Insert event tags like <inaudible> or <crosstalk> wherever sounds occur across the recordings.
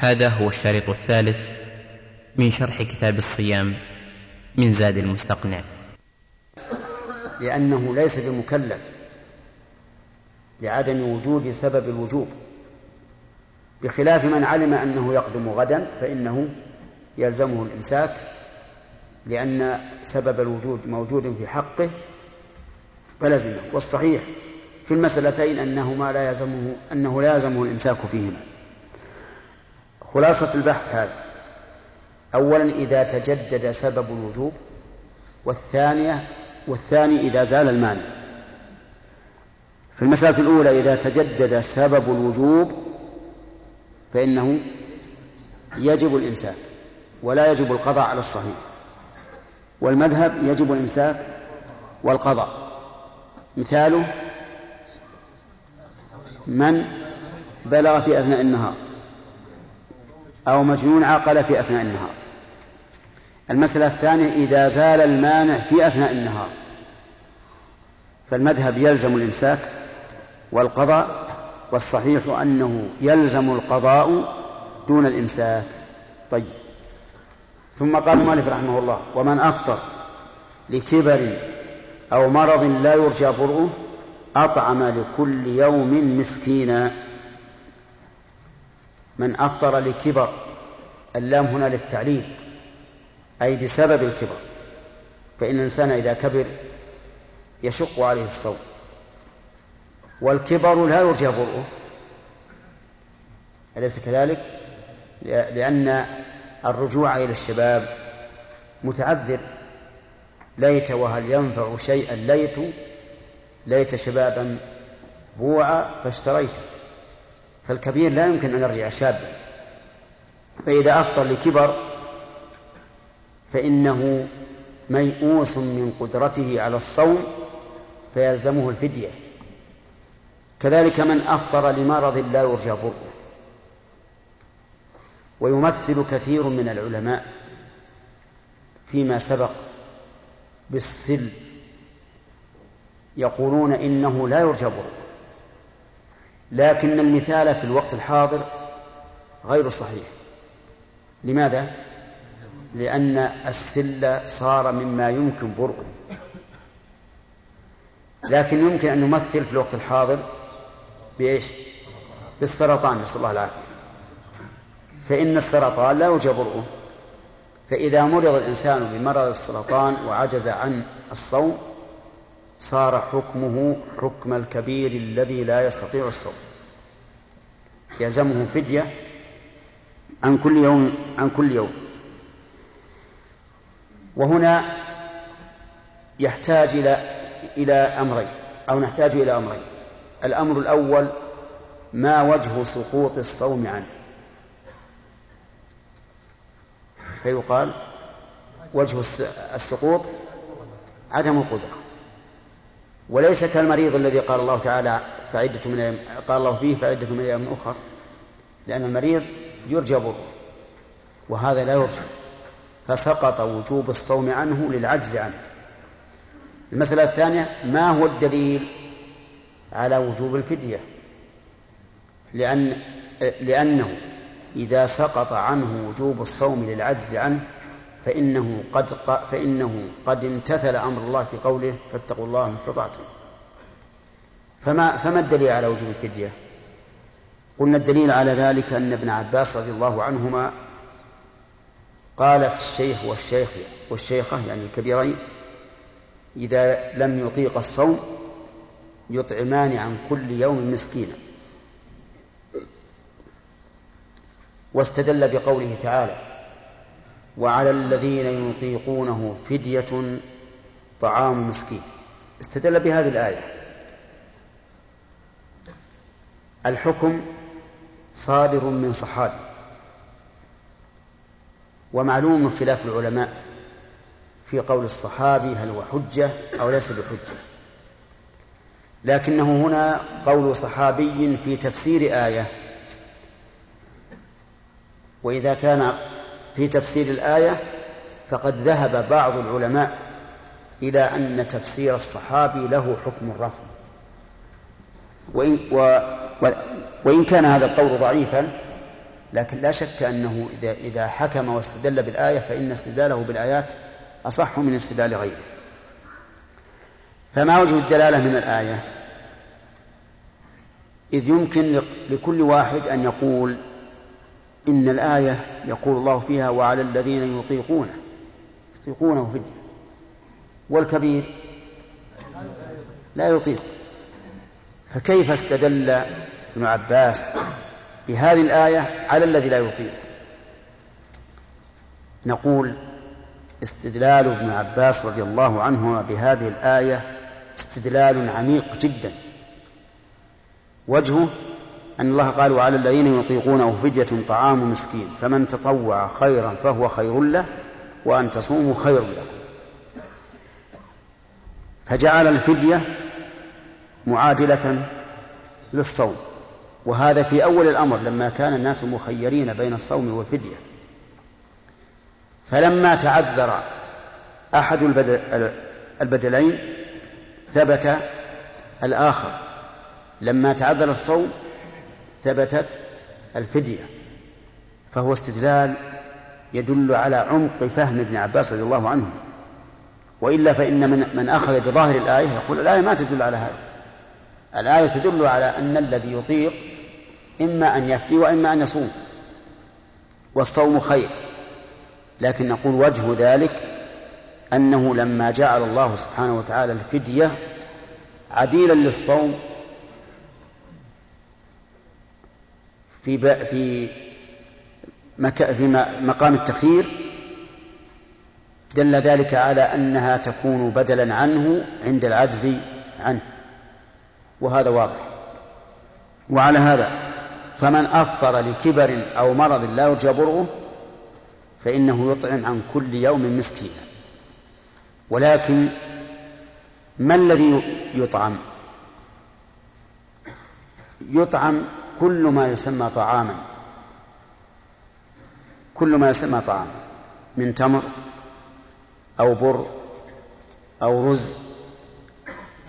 هذا هو الشريط الثالث من شرح كتاب الصيام من زاد المستقنع. لأنه ليس بمكلف لعدم وجود سبب الوجوب. بخلاف من علم أنه يقدم غدا فإنه يلزمه الإمساك لأن سبب الوجود موجود في حقه فلزمه. والصحيح في المسألتين أنهما لا يلزمه أنه لا يلزمه الإمساك فيهما. خلاصة البحث هذا. أولا إذا تجدد سبب الوجوب والثانية والثاني إذا زال المانع. في المسألة الأولى إذا تجدد سبب الوجوب فإنه يجب الإمساك ولا يجب القضاء على الصحيح. والمذهب يجب الإمساك والقضاء. مثاله من بلغ في أثناء النهار. أو مجنون عقل في أثناء النهار. المسألة الثانية إذا زال المانع في أثناء النهار. فالمذهب يلزم الإمساك والقضاء والصحيح أنه يلزم القضاء دون الإمساك. طيب. ثم قال المؤلف رحمه الله ومن أفطر لكبر أو مرض لا يرجى برؤه أطعم لكل يوم مسكينا. من أفطر لكبر. اللام هنا للتعليل أي بسبب الكبر. فإن الإنسان إذا كبر يشق عليه الصوم. والكبر لا يرجى برؤه. أليس كذلك؟ لأن الرجوع إلى الشباب متعذر. ليت وهل ينفع شيئا ليت. ليت شبابا بوعا فاشتريته. فالكبير لا يمكن أن يرجع شابا. فإذا أفطر لكبر فإنه ميؤوس من قدرته على الصوم فيلزمه الفدية. كذلك من أفطر لمرض لا يرجى برؤه ويمثل كثير من العلماء فيما سبق بالسل يقولون إنه لا يرجى برؤه لكن المثال في الوقت الحاضر غير صحيح لماذا؟ لأن السل صار مما يمكن برؤه لكن يمكن أن نمثل في الوقت الحاضر بإيش؟ بالسرطان نسأل الله العافية فإن السرطان لا يرجى برؤه فإذا مرض الإنسان بمرض السرطان وعجز عن الصوم صار حكمه حكم الكبير الذي لا يستطيع الصوم. يلزمه فدية عن كل يوم عن كل يوم. وهنا يحتاج إلى إلى أمرين أو نحتاج إلى أمرين. الأمر الأول ما وجه سقوط الصوم عنه. فيقال وجه السقوط عدم القدرة. وليس كالمريض الذي قال الله تعالى فعدة من قال الله فيه فعدة من أيام أخر. لأن المريض يرجى بره وهذا لا يرجى. فسقط وجوب الصوم عنه للعجز عنه. المسألة الثانية ما هو الدليل على وجوب الفدية؟ لأن لأنه إذا سقط عنه وجوب الصوم للعجز عنه فإنه قد فإنه قد امتثل أمر الله في قوله فاتقوا الله ما استطعتم فما فما الدليل على وجوب الفدية؟ قلنا الدليل على ذلك أن ابن عباس رضي الله عنهما قال في الشيخ والشيخ والشيخة يعني الكبيرين إذا لم يطيق الصوم يطعمان عن كل يوم مسكينا واستدل بقوله تعالى وعلى الذين يطيقونه فدية طعام مسكين. استدل بهذه الآية. الحكم صادر من صحابي. ومعلوم خلاف العلماء في قول الصحابي هل هو حجة أو ليس بحجة. لكنه هنا قول صحابي في تفسير آية. وإذا كان في تفسير الآية فقد ذهب بعض العلماء إلى أن تفسير الصحابي له حكم الرفع وإن, و وإن كان هذا القول ضعيفا لكن لا شك أنه إذا, إذا حكم واستدل بالآية فإن استدلاله بالآيات أصح من استدلال غيره. فما وجه الدلالة من الآية؟ إذ يمكن لكل واحد أن يقول إن الآية يقول الله فيها وعلى الذين يطيقونه يطيقونه فدية والكبير لا يطيق. فكيف استدل ابن عباس بهذه الآية على الذي لا يطيق؟ نقول استدلال ابن عباس رضي الله عنهما بهذه الآية استدلال عميق جدا. وجهه أن الله قال وعلى الذين يطيقونه فدية طعام مسكين فمن تطوع خيرا فهو خير له وأن تصوموا خير لكم فجعل الفدية معادلة للصوم وهذا في أول الأمر لما كان الناس مخيرين بين الصوم والفدية. فلما تعذر أحد البدلين ثبت الآخر. لما تعذر الصوم ثبتت الفدية فهو استدلال يدل على عمق فهم ابن عباس رضي الله عنه. وإلا فإن من, من أخذ بظاهر الآية يقول الآية ما تدل على هذا. الآية تدل على أن الذي يطيق إما أن يفتي وإما أن يصوم والصوم خير. لكن نقول وجه ذلك أنه لما جعل الله سبحانه وتعالى الفدية عديلا للصوم في في في مقام التخيير دل ذلك على أنها تكون بدلا عنه عند العجز عنه وهذا واضح. وعلى هذا فمن أفطر لكبر أو مرض لا يرجى برؤه فإنه يطعم عن كل يوم مسكينا. ولكن ما الذي يطعم؟ يطعم كل ما يسمى طعاما. كل ما يسمى طعاما من تمر أو بر أو رز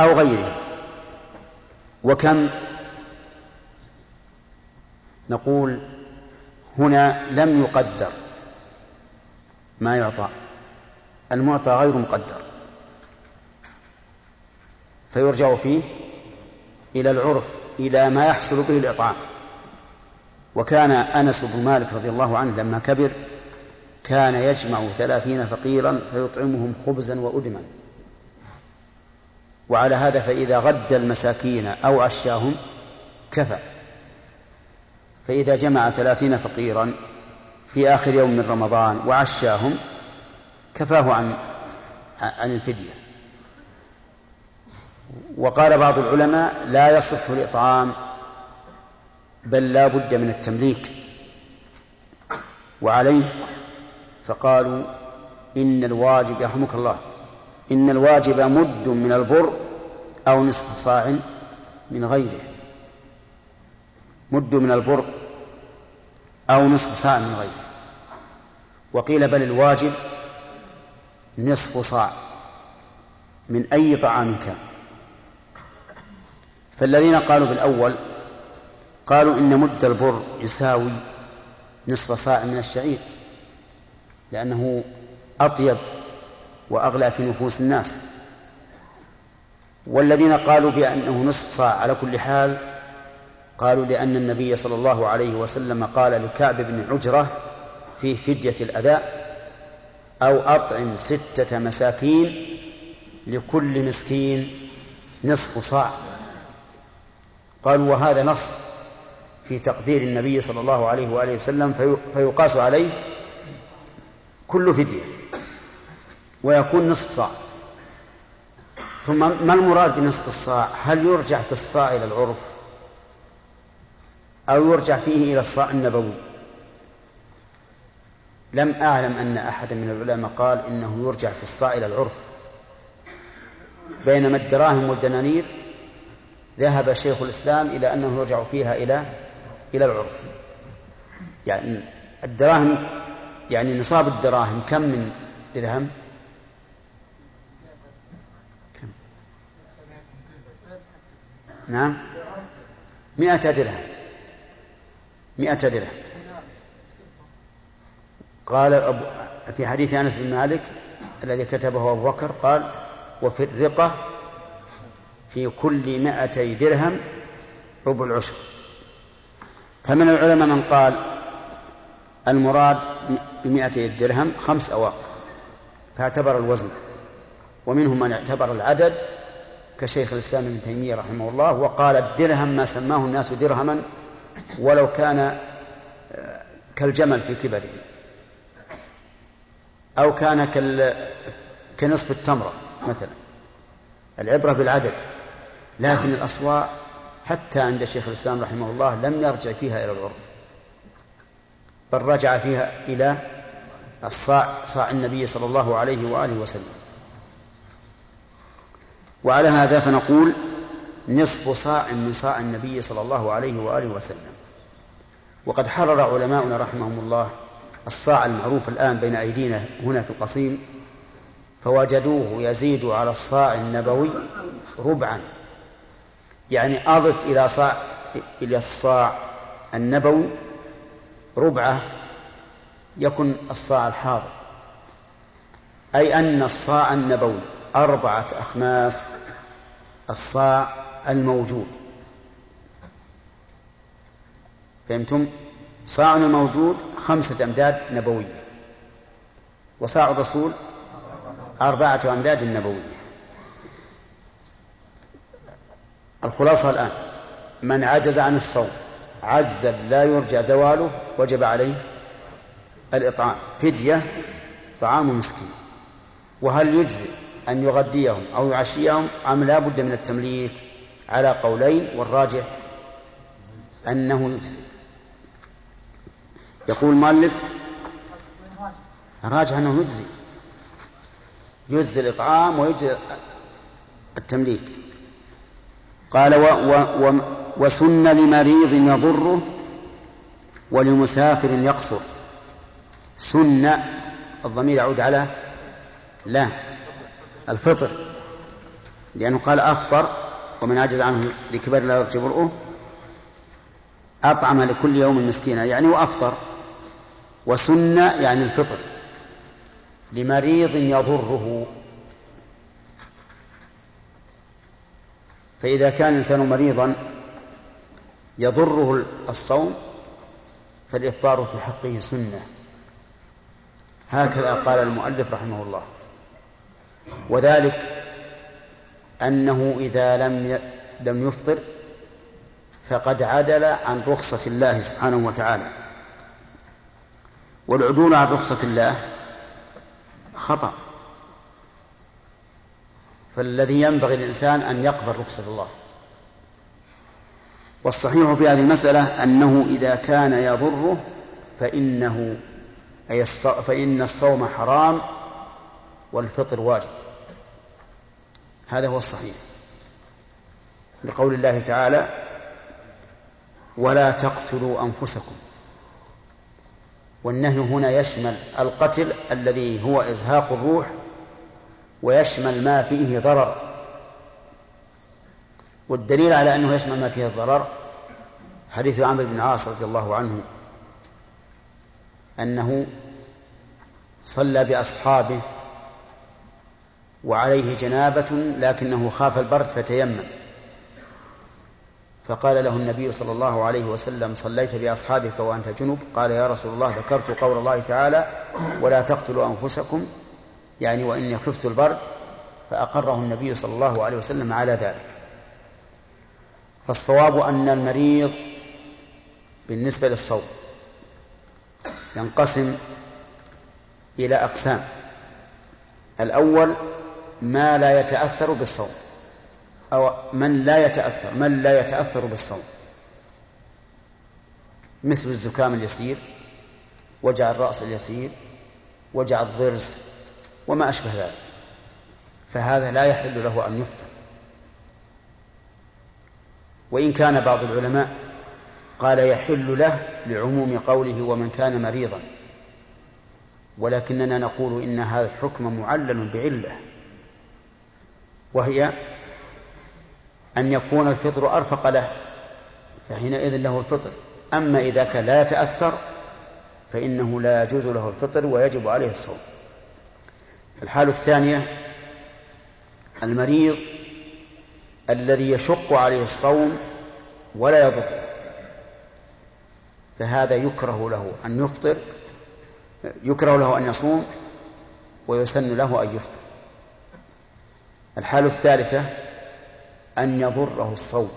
أو غيره. وكم؟ نقول هنا لم يقدر ما يعطى. المعطى غير مقدر. فيرجع فيه إلى العرف. إلى ما يحصل به الإطعام. وكان أنس بن مالك رضي الله عنه لما كبر كان يجمع ثلاثين فقيرا فيطعمهم خبزا وأدما. وعلى هذا فإذا غد المساكين أو عشاهم كفى. فإذا جمع ثلاثين فقيرا في آخر يوم من رمضان وعشاهم كفاه عن عن الفدية. وقال بعض العلماء لا يصح الإطعام بل لا بد من التمليك. وعليه فقالوا إن الواجب يرحمك الله إن الواجب مد من البر أو نصف صاع من غيره. مد من البر أو نصف صاع من غيره. وقيل بل الواجب نصف صاع من أي طعام كان. فالذين قالوا بالأول قالوا إن مد البر يساوي نصف صاع من الشعير لأنه أطيب وأغلى في نفوس الناس. والذين قالوا بأنه نصف صاع على كل حال قالوا لأن النبي صلى الله عليه وسلم قال لكعب بن عجرة في فدية الأذى أو أطعم ستة مساكين لكل مسكين نصف صاع. قالوا وهذا نص في تقدير النبي صلى الله عليه وآله وسلم فيقاس عليه كل فدية ويكون نصف صاع. ثم ما المراد بنصف الصاع؟ هل يرجع في الصاع إلى العرف؟ أو يرجع فيه إلى الصاع النبوي؟ لم أعلم أن أحدا من العلماء قال إنه يرجع في الصاع إلى العرف. بينما الدراهم والدنانير ذهب شيخ الإسلام إلى أنه يرجع فيها إلى إلى العرف. يعني الدراهم يعني نصاب الدراهم كم من درهم؟ كم؟ نعم؟ مئة درهم. مئة درهم. قال أبو في حديث أنس بن مالك الذي كتبه أبو بكر قال وفي الرقة في كل مائتي درهم ربع العشر. فمن العلماء من قال المراد بمائتي الدرهم خمس أواق فاعتبر الوزن. ومنهم من اعتبر العدد كشيخ الإسلام ابن تيمية رحمه الله وقال الدرهم ما سماه الناس درهما ولو كان آه، كالجمل في كبره أو كان كال كنصف التمرة مثلا. العبرة بالعدد. لكن الأصواع حتى عند شيخ الإسلام رحمه الله لم يرجع فيها إلى العرف بل رجع فيها إلى الصاع صاع النبي صلى الله عليه وآله وسلم. وعلى هذا فنقول نصف صاع من صاع النبي صلى الله عليه وآله وسلم. وقد حرر علماؤنا رحمهم الله الصاع المعروف الآن بين أيدينا هنا في القصيم فوجدوه يزيد على الصاع النبوي ربعا. يعني أضف إلى صاع إلى الصاع النبوي ربعة يكن الصاع الحاضر. أي أن الصاع النبوي أربعة أخماس الصاع الموجود. فهمتم؟ صاع الموجود خمسة أمداد نبوية وصاع الرسول أربعة أمداد نبوية. الخلاصة الآن. من عجز عن الصوم عجزا لا يرجى زواله وجب عليه الإطعام. فدية طعام مسكين. وهل يجزي أن يغديهم أو يعشيهم؟ أم لا بد من التمليك على قولين؟ والراجح أنه يجزي يقول المؤلف الراجح أنه يجزي يجزي الإطعام ويجزي التمليك. قال و و و وسن لمريض يضره ولمسافر يقصر. سن الضمير يعود على لا الفطر. لأنه قال أفطر ومن عجز عنه لكبر لا يرجى برؤه أطعم لكل يوم مسكينا يعني وأفطر وسن يعني الفطر. لمريض يضره. فإذا كان الإنسان مريضا يضره الصوم فالإفطار في حقه سنة. هكذا قال المؤلف رحمه الله. وذلك أنه إذا لم لم يفطر فقد عدل عن رخصة الله سبحانه وتعالى. والعدول عن رخصة الله خطأ. فالذي ينبغي للإنسان أن يقبل رخصة الله. والصحيح في هذه المسألة أنه إذا كان يضره فإنه أي فإن الصوم حرام والفطر واجب. هذا هو الصحيح. لقول الله تعالى ولا تقتلوا أنفسكم. والنهي هنا يشمل القتل الذي هو إزهاق الروح ويشمل ما فيه ضرر. والدليل على أنه يشمل ما فيه الضرر حديث عمرو بن عاص رضي الله عنه أنه صلى بأصحابه وعليه جنابة لكنه خاف البرد فتيمم. فقال له النبي صلى الله عليه وسلم صليت بأصحابك وأنت جنب قال يا رسول الله ذكرت قول الله تعالى ولا تقتلوا أنفسكم يعني وإني خفت البرد فأقره النبي صلى الله عليه وسلم على ذلك. فالصواب أن المريض بالنسبة للصوم ينقسم إلى أقسام. الأول ما لا يتأثر بالصوم أو من لا يتأثر من لا يتأثر بالصوم. مثل الزكام اليسير وجع الرأس اليسير وجع الضرس وما أشبه ذلك. فهذا لا يحل له أن يفطر وإن كان بعض العلماء قال يحل له لعموم قوله ومن كان مريضا ولكننا نقول إن هذا الحكم معلل بعلة وهي أن يكون الفطر أرفق له فحينئذ له الفطر. أما إذا كان لا يتأثر فإنه لا يجوز له الفطر ويجب عليه الصوم. الحالة الثانية المريض الذي يشق عليه الصوم ولا يضر فهذا يكره له أن يفطر يكره له أن يصوم ويسن له أن يفطر. الحالة الثالثة أن يضره الصوم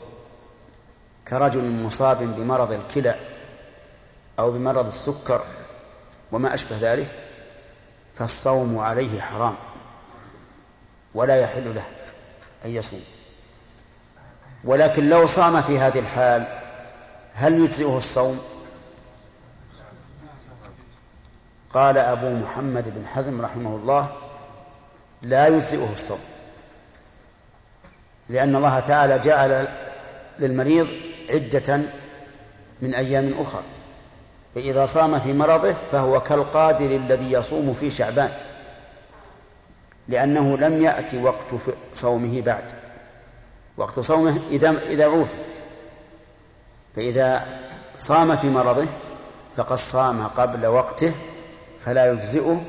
كرجل مصاب بمرض الكلى أو بمرض السكر وما أشبه ذلك. فالصوم عليه حرام ولا يحل له أن يصوم. ولكن لو صام في هذه الحال هل يجزئه الصوم؟ قال أبو محمد بن حزم رحمه الله لا يجزئه الصوم لأن الله تعالى جعل للمريض عدة من أيام أخرى. فإذا صام في مرضه فهو كالقادر الذي يصوم في شعبان لأنه لم يأتي وقت صومه بعد. وقت صومه إذا إذا عوف. فإذا صام في مرضه فقد صام قبل وقته فلا يجزئه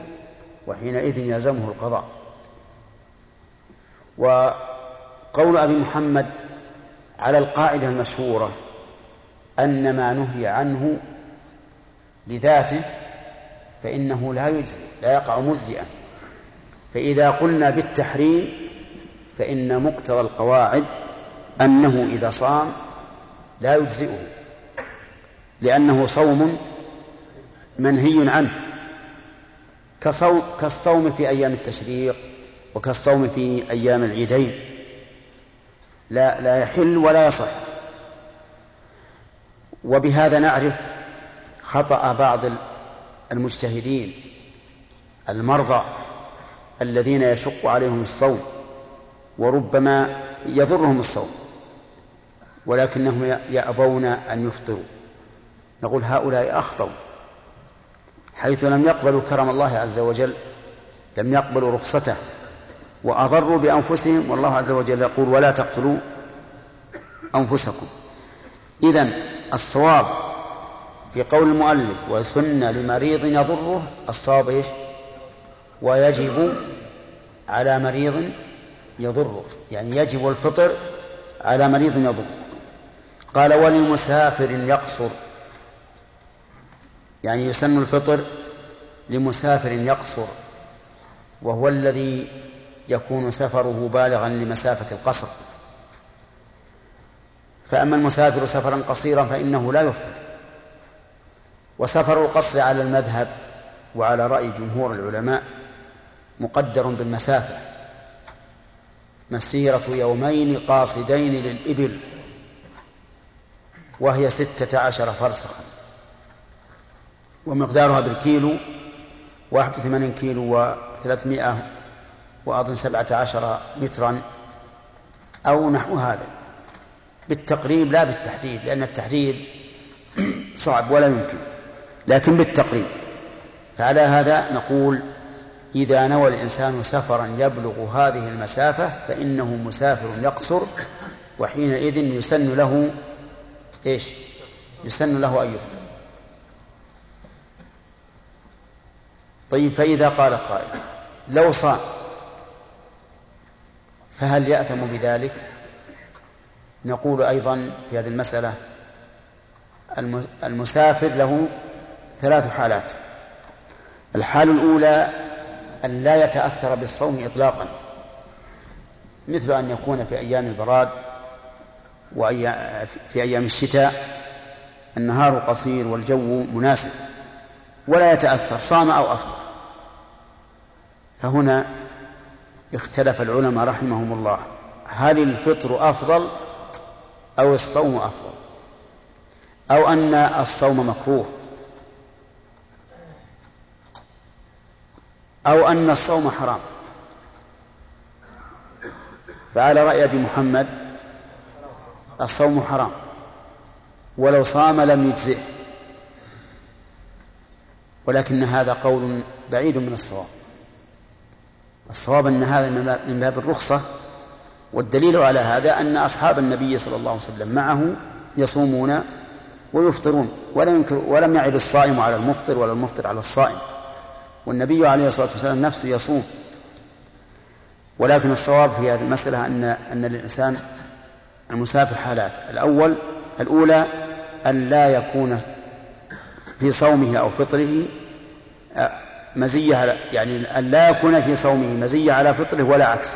وحينئذ يلزمه القضاء. وقول أبي محمد على القاعدة المشهورة أن ما نهي عنه لذاته فإنه لا يجزي لا يقع مجزئا. فإذا قلنا بالتحريم فإن مقتضى القواعد أنه إذا صام لا يجزئه لأنه صوم منهي عنه. كصوم كالصوم في أيام التشريق وكالصوم في أيام العيدين. لا لا يحل ولا يصح. وبهذا نعرف خطأ بعض المجتهدين المرضى الذين يشق عليهم الصوم وربما يضرهم الصوم ولكنهم يأبون أن يفطروا. نقول هؤلاء أخطأوا. حيث لم يقبلوا كرم الله عز وجل لم يقبلوا رخصته وأضروا بأنفسهم والله عز وجل يقول ولا تقتلوا أنفسكم. إذا الصواب في قول المؤلف وسن لمريض يضره الصواب إيش؟ ويجب على مريض يضره يعني يجب الفطر على مريض يضره. قال ولمسافر يقصر يعني يسن الفطر لمسافر يقصر وهو الذي يكون سفره بالغا لمسافة القصر. فأما المسافر سفرا قصيرا فإنه لا يفطر. وسفر القصر على المذهب وعلى رأي جمهور العلماء مقدر بالمسافة. مسيرة يومين قاصدين للإبل وهي ستة عشر فرسخا. ومقدارها بالكيلو واحد وثمانين كيلو وثلاثمائة وأظن سبعة عشر مترا أو نحو هذا. بالتقريب لا بالتحديد لأن التحديد صعب ولا يمكن. لكن بالتقريب. فعلى هذا نقول إذا نوى الإنسان سفرا يبلغ هذه المسافة فإنه مسافر يقصر وحينئذ يسن له إيش؟ يسن له أن يفطر. طيب فإذا قال قائل لو صام فهل يأثم بذلك؟ نقول أيضا في هذه المسألة المسافر له ثلاث حالات. الحال الأولى أن لا يتأثر بالصوم إطلاقا. مثل أن يكون في أيام البراد وفي أيام الشتاء النهار قصير والجو مناسب ولا يتأثر صام أو أفطر. فهنا اختلف العلماء رحمهم الله. هل الفطر أفضل أو الصوم أفضل؟ أو أن الصوم مكروه؟ أو أن الصوم حرام. فعلى رأي أبي محمد الصوم حرام. ولو صام لم يجزئه. ولكن هذا قول بعيد من الصواب. الصواب أن هذا من باب الرخصة. والدليل على هذا أن أصحاب النبي صلى الله عليه وسلم معه يصومون ويفطرون ولم ولم يعب الصائم على المفطر ولا المفطر على الصائم. والنبي عليه الصلاة والسلام نفسه يصوم. ولكن الصواب في هذه المسألة أن أن للإنسان المسافر حالات. الأول الأولى أن لا يكون في صومه أو فطره آه، مزية على يعني أن لا يكون في صومه مزية على فطره ولا عكس.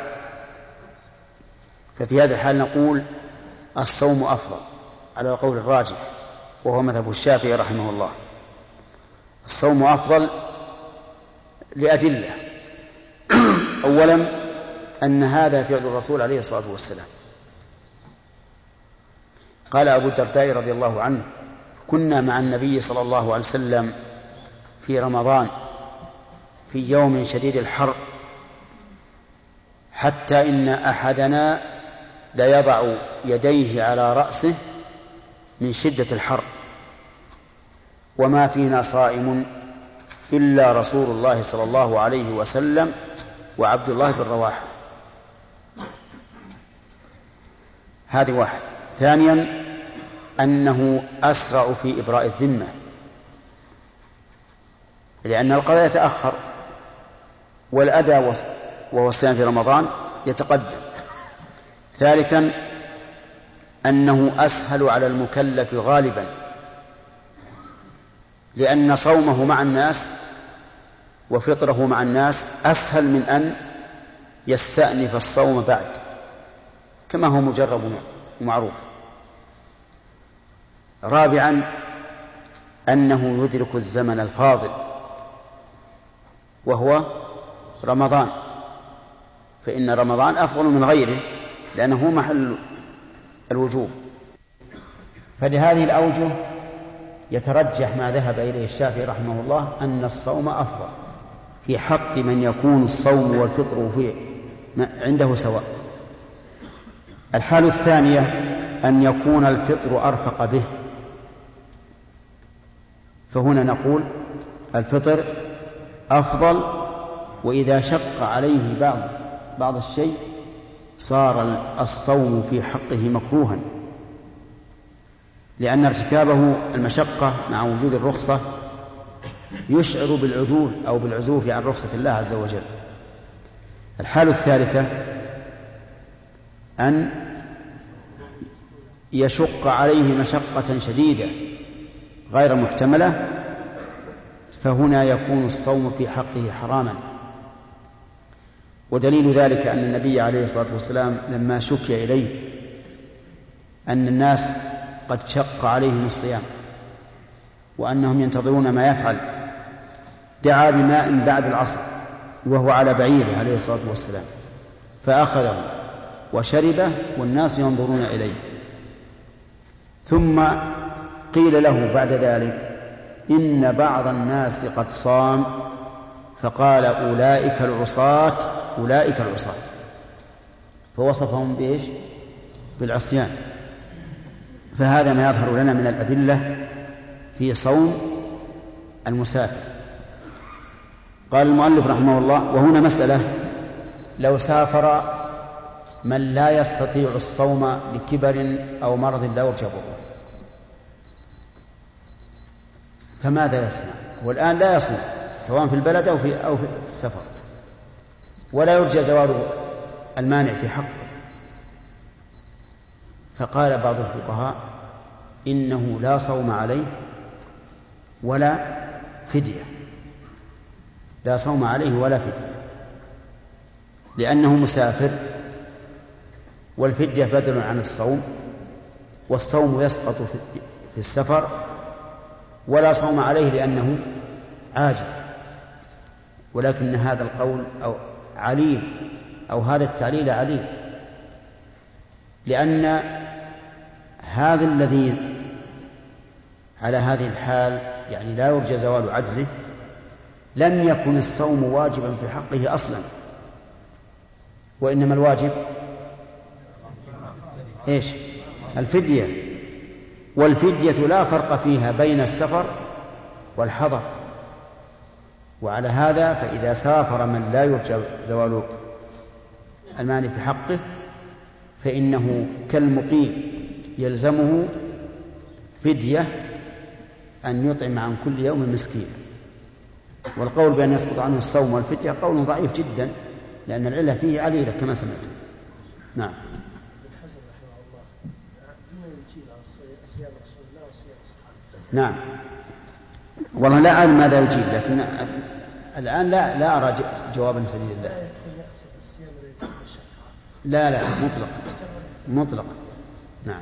ففي هذه الحال نقول الصوم أفضل على القول الراجح وهو مذهب الشافعي رحمه الله. الصوم أفضل لأدلة. <clears throat> أولا أن هذا فعل الرسول عليه الصلاة والسلام. قال أبو الدرداء رضي الله عنه كنا مع النبي صلى الله عليه وسلم في رمضان في يوم شديد الحر حتى إن أحدنا ليضع يديه على رأسه من شدة الحر وما فينا صائم إلا رسول الله صلى الله عليه وسلم وعبد الله بن رواحة هذه واحد. ثانيا أنه أسرع في إبراء الذمة. لأن القضاء يتأخر والأداء وهو الصيام في رمضان يتقدم. ثالثا أنه أسهل على المكلف غالبا. لأن صومه مع الناس وفطره مع الناس أسهل من أن يستأنف الصوم بعد كما هو مجرب ومعروف. رابعا أنه يدرك الزمن الفاضل وهو رمضان. فإن رمضان أفضل من غيره لأنه محل الوجوب. فلهذه الأوجه يترجح ما ذهب إليه الشافعي رحمه الله أن الصوم أفضل في حق من يكون الصوم والفطر في عنده سواء. الحال الثانية أن يكون الفطر أرفق به. فهنا نقول الفطر أفضل وإذا شق عليه بعض بعض الشيء صار الصوم في حقه مكروها. لأن ارتكابه المشقة مع وجود الرخصة يشعر بالعدول أو بالعزوف عن رخصة الله عز وجل. الحالة الثالثة أن يشق عليه مشقة شديدة غير محتملة فهنا يكون الصوم في حقه حراما. ودليل ذلك أن النبي عليه الصلاة والسلام لما شكي إليه أن الناس قد شق عليهم الصيام وأنهم ينتظرون ما يفعل. دعا بماء بعد العصر وهو على بعيره عليه الصلاة والسلام فأخذه وشربه والناس ينظرون إليه. ثم قيل له بعد ذلك إن بعض الناس قد صام فقال أولئك العصاة أولئك العصاة. فوصفهم بإيش؟ بالعصيان. فهذا ما يظهر لنا من الأدلة في صوم المسافر. قال المؤلف رحمه الله وهنا مسألة. لو سافر من لا يستطيع الصوم لكبر أو مرض لا يرجى فماذا يصنع؟ والآن لا يصوم سواء في البلد أو في أو في السفر. ولا يرجى زوال المانع في حقه. فقال بعض الفقهاء إنه لا صوم عليه ولا فدية. لا صوم عليه ولا فدية. لأنه مسافر والفدية بدل عن الصوم والصوم يسقط في السفر ولا صوم عليه لأنه عاجز. ولكن هذا القول أو عليل أو هذا التعليل عليل. لأن هذا الذي على هذه الحال يعني لا يرجى زوال عجزه لم يكن الصوم واجبا في حقه أصلا. وإنما الواجب إيش؟ الفدية. والفدية لا فرق فيها بين السفر والحضر. وعلى هذا فإذا سافر من لا يرجى زوال المال في حقه فإنه كالمقيم. يلزمه فدية أن يطعم عن كل يوم مسكين. والقول بأن يسقط عنه الصوم والفدية قول ضعيف جدا لأن العلة فيه عليلة كما سمعت. نعم. نعم. والله لا أعلم ماذا يجيب لكن الآن لا لا أرى جوابا سديدا لا. لا لا مطلق مطلق. نعم.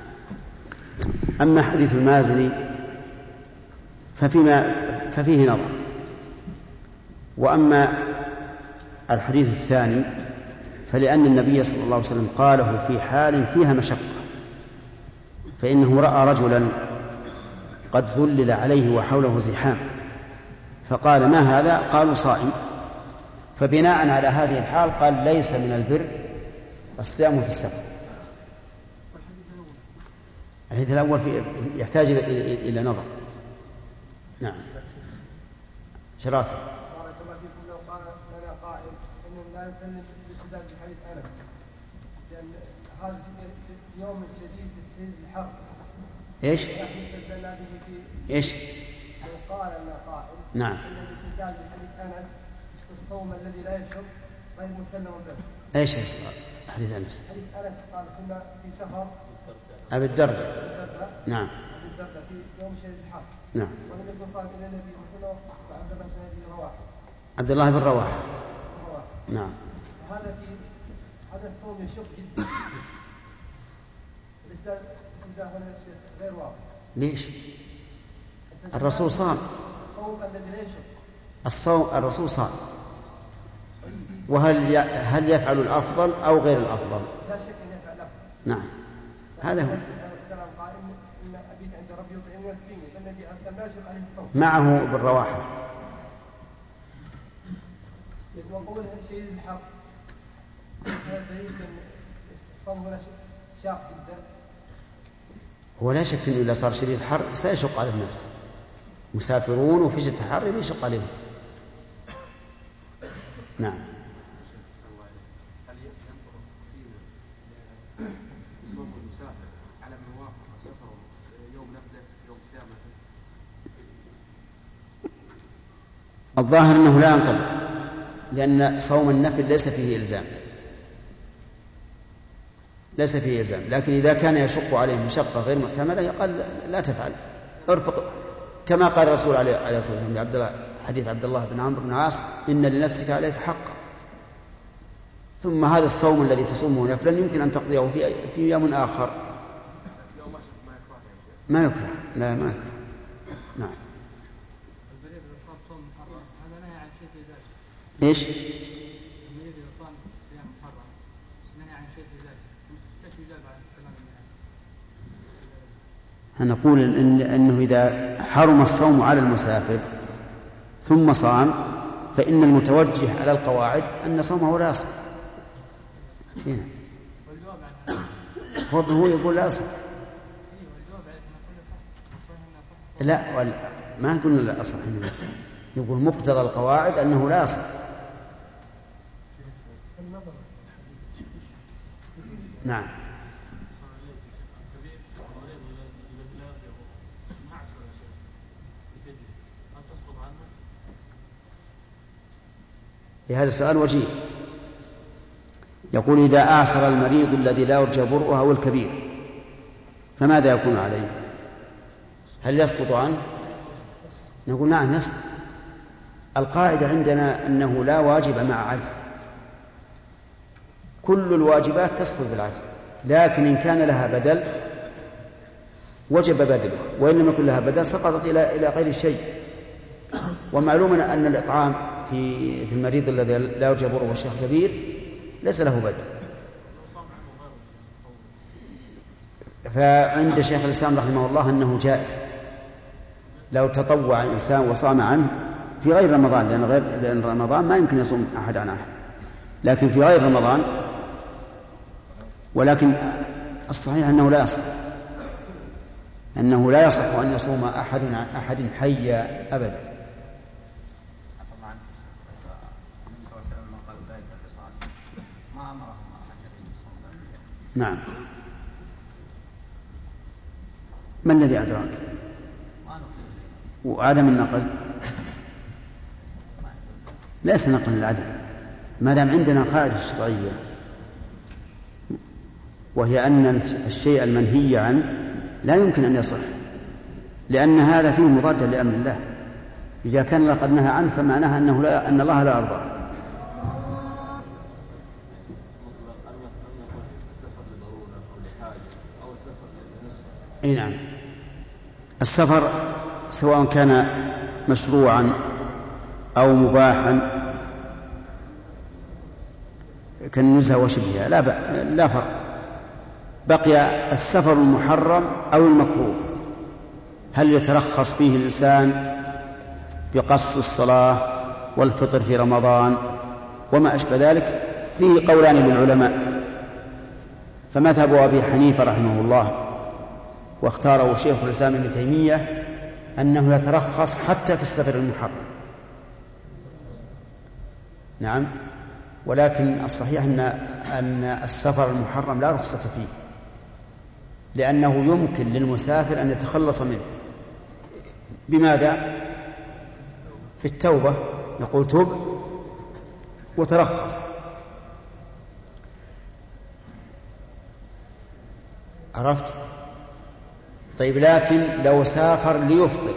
أما حديث المازني ففيما ففيه نظر. وأما الحديث الثاني فلأن النبي صلى الله عليه وسلم قاله في حال فيها مشقة فإنه رأى رجلا قد ذلل عليه وحوله زحام فقال ما هذا؟ قالوا صائم. فبناء على هذه الحال قال ليس من البر الصيام في السفر. الحديث الأول في يحتاج إلى نظر. نعم. شرافي بارك الله فيكم. لو قال لنا قائل انه لا نسلم باستدلال بحديث أنس لأن هذا في يوم شديد شديد الحر إيش؟ إيش؟ لو قال لنا قائل نعم. إن الاستدلال بحديث في الصوم الذي لا يشرب غير مسلم به. إيش حديث أنس؟ حديث أنس قال كنا في سفر أبي الدرداء. نعم. الدرداء في يوم نعم. والنبي صلى الله عليه وسلم إلى النبي الله بن رواحة. عبد الله بن رواحة. نعم. هذا في هذا الصوم يشق جدا. غير واضح. ليش؟ الرسول صام. الصوم الذي لا يشق. الصوم الرسول صام. وهل هل يفعل الأفضل أو غير الأفضل؟ لا شك ان يفعل الأفضل. نعم. هذا هو. معه بالرواحة. وقول شاق جدا هو لا شك إنه إذا صار شديد الحر سيشق على الناس. مسافرون وفي شدة الحر يشق عليهم. نعم. الظاهر أنه لا ينطبق لأن صوم النفل ليس فيه إلزام. ليس فيه إلزام لكن إذا كان يشق عليه مشقة غير محتملة قال لا تفعل. ارفق كما قال الرسول عليه الصلاة والسلام عبد الله حديث عبد الله بن عمرو بن العاص إن لنفسك عليك حقا ثم هذا الصوم الذي تصومه نفلا يمكن أن تقضيه في, في يوم آخر. ما يكره. لا ما يكره. نعم. إيش؟ نقول إن إنه إذا حرم الصوم على المسافر ثم صام فإن المتوجه على القواعد أن صومه لا يصح. هنا. هو يقول لا يصح. لا ما قلنا لا يصح. يقول مقتضى القواعد أنه لا يصح. نعم. هذا السؤال وجيه. يقول إذا أعصر المريض الذي لا يرجى برؤه أو الكبير فماذا يكون عليه؟ هل يسقط عنه؟ نقول نعم يسقط. القاعدة عندنا أنه لا واجب مع عجز. كل الواجبات تسقط بالعجز لكن إن كان لها بدل وجب بدله وإن لم يكن لها بدل سقطت إلى إلى غير شيء. ومعلوم أن الإطعام في في المريض الذي لا يرجى بره شيخ كبير ليس له بدل. فعند شيخ الإسلام رحمه الله أنه جائز. لو تطوع إنسان وصام عنه في غير رمضان لأن غير لأن رمضان ما يمكن يصوم أحد عن أحد. لكن في غير رمضان ولكن الصحيح أنه لا يصح. أنه لا يصح أن يصوم أحد عن أحد حيا أبدا. نعم. ما الذي أدراك؟ وعدم النقل؟ ليس نقل العدم. ما دام عندنا قاعدة شرعية وهي أن الشيء المنهي عنه لا يمكن أن يصح لأن هذا فيه مضادة لأمر الله. إذا كان الله قد نهى عنه فمعناها أنه لا أن الله لا يرضاه أي نعم. السفر سواء كان مشروعا أو مباحا كالنزهة وشبهها لا لا فرق. بقي السفر المحرم أو المكروه. هل يترخص فيه الإنسان بقص الصلاة والفطر في رمضان وما أشبه ذلك؟ فيه قولان للعلماء فمذهب أبي حنيفة رحمه الله واختاره شيخ الإسلام ابن تيمية أنه يترخص حتى في السفر المحرم. نعم. ولكن الصحيح أن أن السفر المحرم لا رخصة فيه. لأنه يمكن للمسافر أن يتخلص منه. بماذا؟ بالتوبة يقول تب وترخص. عرفت؟ طيب لكن لو سافر ليفطر.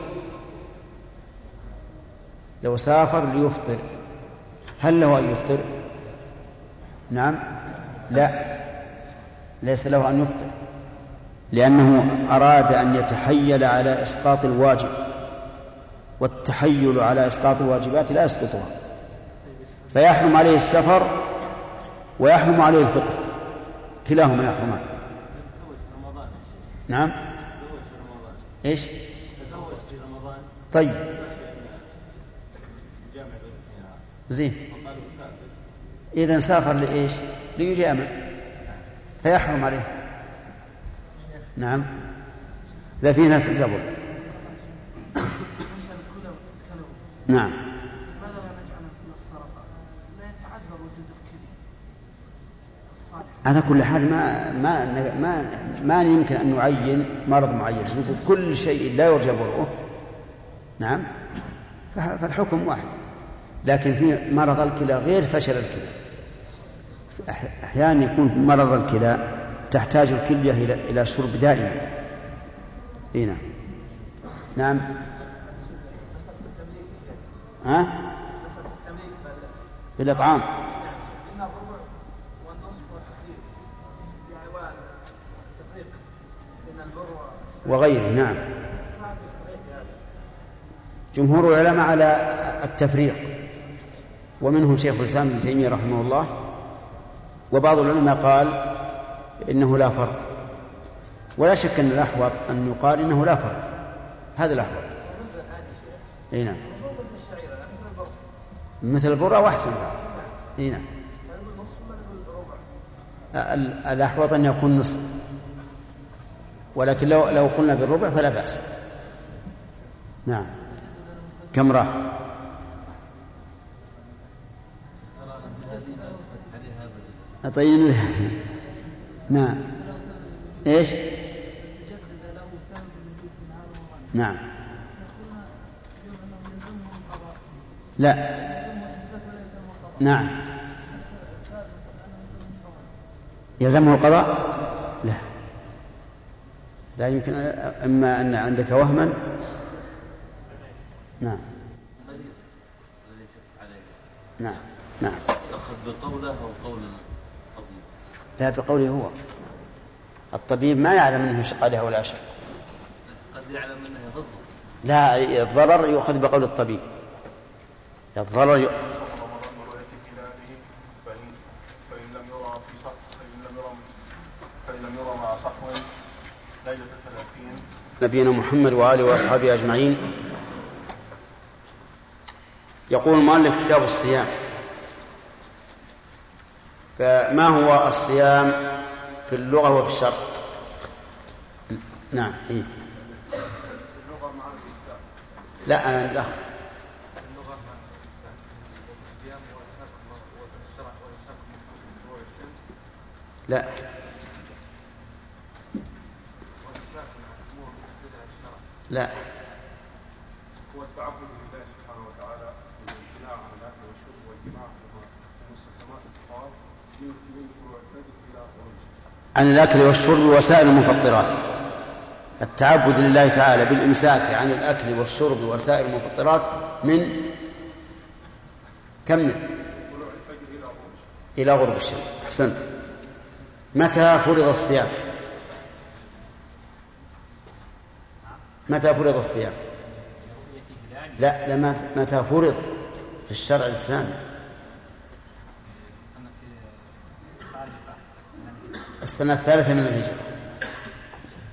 لو سافر ليفطر. هل له أن يفطر؟ نعم. لا. ليس له أن يفطر. لأنه أراد أن يتحيل على إسقاط الواجب والتحيل على إسقاط الواجبات لا يسقطها. فيحرم عليه السفر ويحرم عليه الفطر كلاهما يحرمان. نعم؟ إيش؟ طيب. زين. إذا سافر لإيش؟ ليجامع. فيحرم عليه. نعم. لا في ناس قبل. نعم. على كل حال ما ما ما ما يمكن أن نعين مرض معين. نقول كل شيء لا يرجى برؤه. نعم. فالحكم واحد. لكن في مرض الكلى غير فشل الكلى. أحيانا يكون مرض الكلى تحتاج الكلية إلى إلى شرب دائما إي نعم. نعم. ها؟ في الاطعام وغيره نعم. جمهور العلماء على التفريق. ومنهم شيخ الإسلام ابن تيمية رحمه الله. وبعض العلماء قال إنه لا فرق. ولا شك إن الأحوط أن يقال إنه لا فرق. هذا الأحوط. إي نعم. مثل البرة وأحسن. إي نعم. الأحوط أن يكون نصف. ولكن لو لو قلنا بالربع فلا بأس. نعم. كم راح؟ أطين نعم. إيش؟ نعم. لا. نعم. يلزمه القضاء؟ لا. لا يمكن إما أن عندك وهما. نعم. نعم. نعم. يأخذ بقوله أو قول لا بقوله هو. الطبيب ما يعلم انه يشق عليه ولا شق قد يعلم انه يضره. لا الضرر يؤخذ بقول الطبيب. الضرر ي... فإن لم يرى في صح فإن لم يرى فإن لم يرى مع صحو نبينا محمد وآله وأصحابه أجمعين. يقول المؤلف كتاب الصيام. فما هو الصيام في اللغة وفي الشرع؟ نعم إيه. لا أنا لا. لا. لا. هو التعبد لله سبحانه وتعالى بالامتناع عن الاكل والشرب والجماع ومستلزمات الطعام من طلوع الفجر إلى غروب عن الأكل والشرب وسائر المفطرات. التعبد لله تعالى بالإمساك عن الأكل والشرب وسائر المفطرات من كم من؟ إلى غروب الشمس. أحسنت. متى فرض الصيام؟ متى فرض الصيام؟ لا لا متى فرض في الشرع الإسلامي. السنة الثالثة من الهجرة.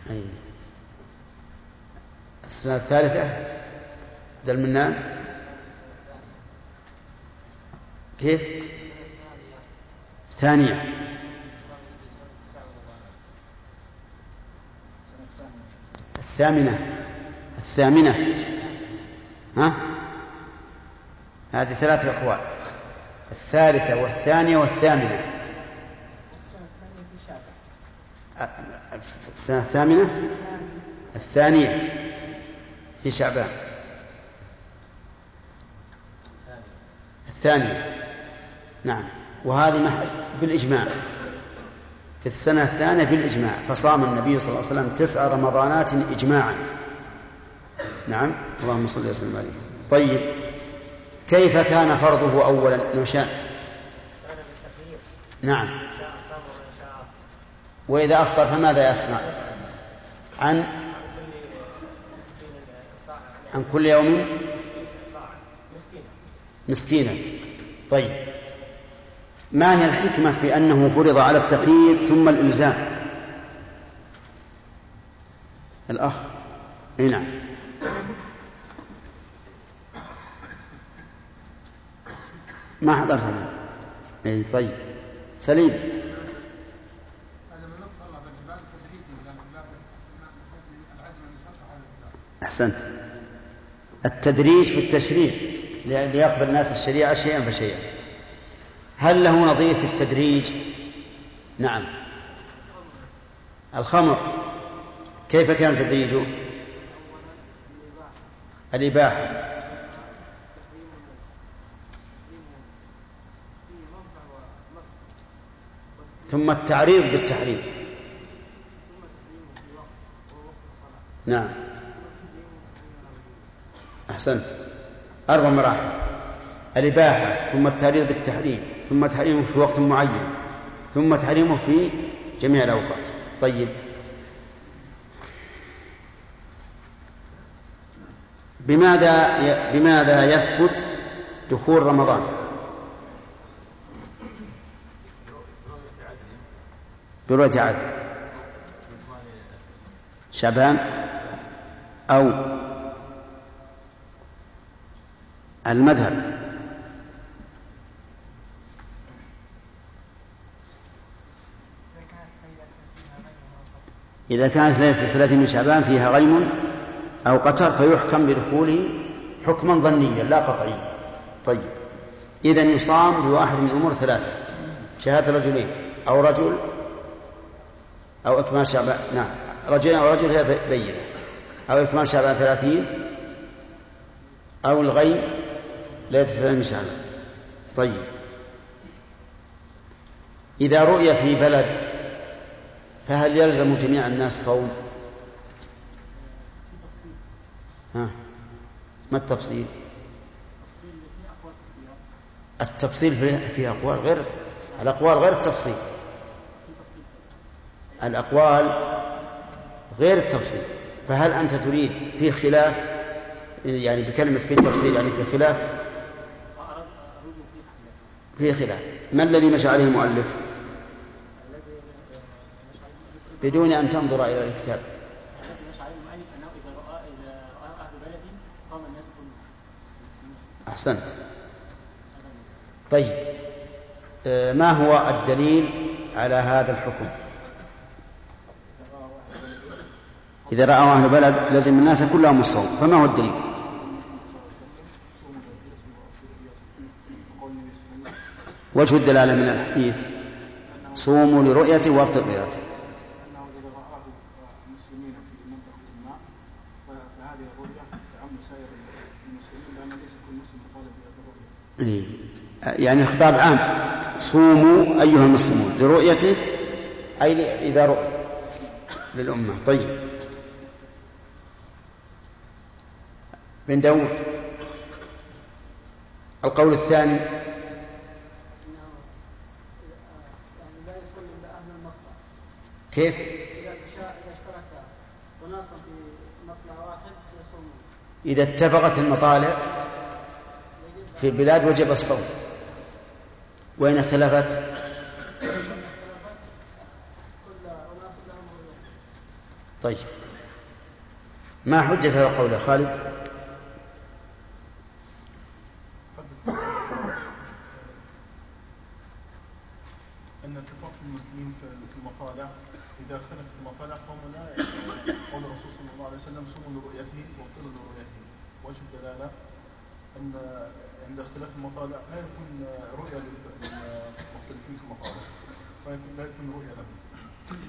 أي. السنة الثالثة ذا المنان كيف؟ ثانية. الثامنة. الثامنة. ها؟ هذه ثلاثة أقوال. الثالثة والثانية والثامنة. السنة الثامنة؟ الثانية في شعبان. الثانية. نعم. وهذه محل بالإجماع. في السنة الثانية بالإجماع. فصام النبي صلى الله عليه وسلم تسع رمضانات إجماعا. نعم. اللهم صل وسلم عليه. طيب. كيف كان فرضه أولا؟ نوشان نعم. وإذا أفطر فماذا يصنع؟ عن عن كل يوم مسكينا. طيب. ما هي الحكمة في أنه فرض على التخيير ثم الإلزام؟ الأخ. أي نعم. ما حضرت؟ اي طيب. سليم. أحسنت. التدريج في التشريع ليقبل الناس الشريعة شيئا فشيئا. هل له نظير في التدريج؟ نعم. الخمر كيف كان تدريجه؟ الإباحة. ثم التعريض بالتحريم. نعم. أحسنت. أربع مراحل. الإباحة ثم التعريض بالتحريم ثم تحريمه في وقت معين ثم تحريمه في جميع الأوقات. طيب. بماذا بماذا يثبت دخول رمضان؟ برؤية عدل. شعبان؟ أو المذهب. إذا كانت ليلة الثلاثين من شعبان فيها غيم أو قتر فيحكم بدخوله حكما ظنيا لا قطعيا. طيب. إذا يصام بواحد من أمور ثلاثة. شهادة رجلين أو رجل. أو إكمال شعبان. نعم. رجلين أو رجل هي بينة. أو إكمال شعبان ثلاثين. أو الغيب ليلة الثلاثين من شعبان طيب. إذا رؤي في بلد فهل يلزم جميع الناس صوم؟ ها؟ ما التفصيل؟ التفصيل في أقوال غير الأقوال غير التفصيل. الأقوال غير التفصيل. فهل أنت تريد في خلاف يعني بكلمة في التفصيل يعني في خلاف في خلاف. ما الذي مشى عليه المؤلف؟ بدون أن تنظر إلى الكتاب. أحسنت. طيب. آه، ما هو الدليل على هذا الحكم؟ إذا رأوا أهل بلد لزم الناس كلهم الصوم فما هو الدليل؟ وجه الدلالة من الحديث صوموا لرؤيته وابطل رؤيته أنه إذا رآه المسلمين في منطقة ما فهذه الرؤية تعم سائر المسلمين لأن ليس كل مسلم يطالب بهذه الرؤية. إيه. يعني الخطاب عام صوموا أيها المسلمون لرؤيته أي إذا رؤي للأمة طيب بن داود القول الثاني كيف؟ إذا اتفقت المطالع في البلاد وجب الصوم وإن اختلفت طيب ما حجة هذا القول خالد؟ أن اتفاق المسلمين في المطالع إذا اختلفت المطالع فهم لا قول الرسول صلى الله عليه وسلم صوموا لرؤيته وافطروا لرؤيته. وجه الدلالة أن عند اختلاف المطالع لا يكون رؤية للمختلفين في المطالع لا يكون رؤية لهم.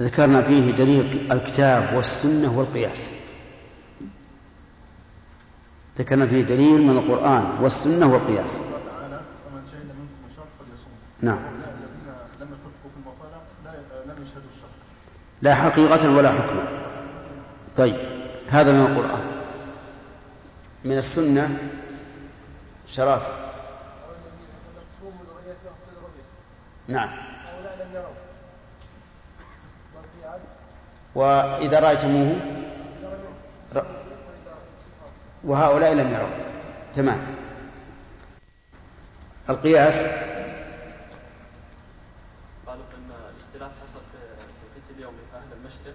ذكرنا فيه دليل الكتاب والسنة والقياس. ذكرنا فيه دليل من القرآن والسنة والقياس. قال نعم هؤلاء الذين لم يتفقوا في المطالع لا لم يشهدوا الشهر لا حقيقة ولا حكما طيب هذا من القرآن. من السنة شرف. نعم. وإذا رأيتموه وهؤلاء لم يروا. تمام. القياس قالوا ان الاختلاف حصل في توقيت اليوم فاهل المشرق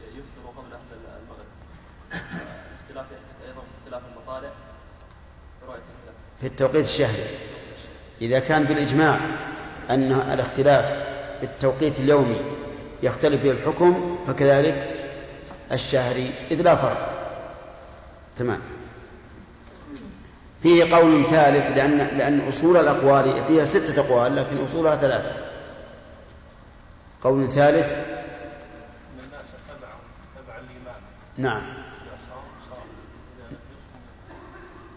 يفطروا قبل أهل المغرب. الاختلاف أيضا في اختلاف المطالع في رؤيه الهلال. في التوقيت الشهري. إذا كان بالإجماع أن الاختلاف في التوقيت اليومي يختلف فيه الحكم فكذلك الشهري إذ لا فرق. تمام. فيه قول ثالث لأن لأن أصول الأقوال فيها ستة أقوال لكن أصولها ثلاثة. قول ثالث. نعم.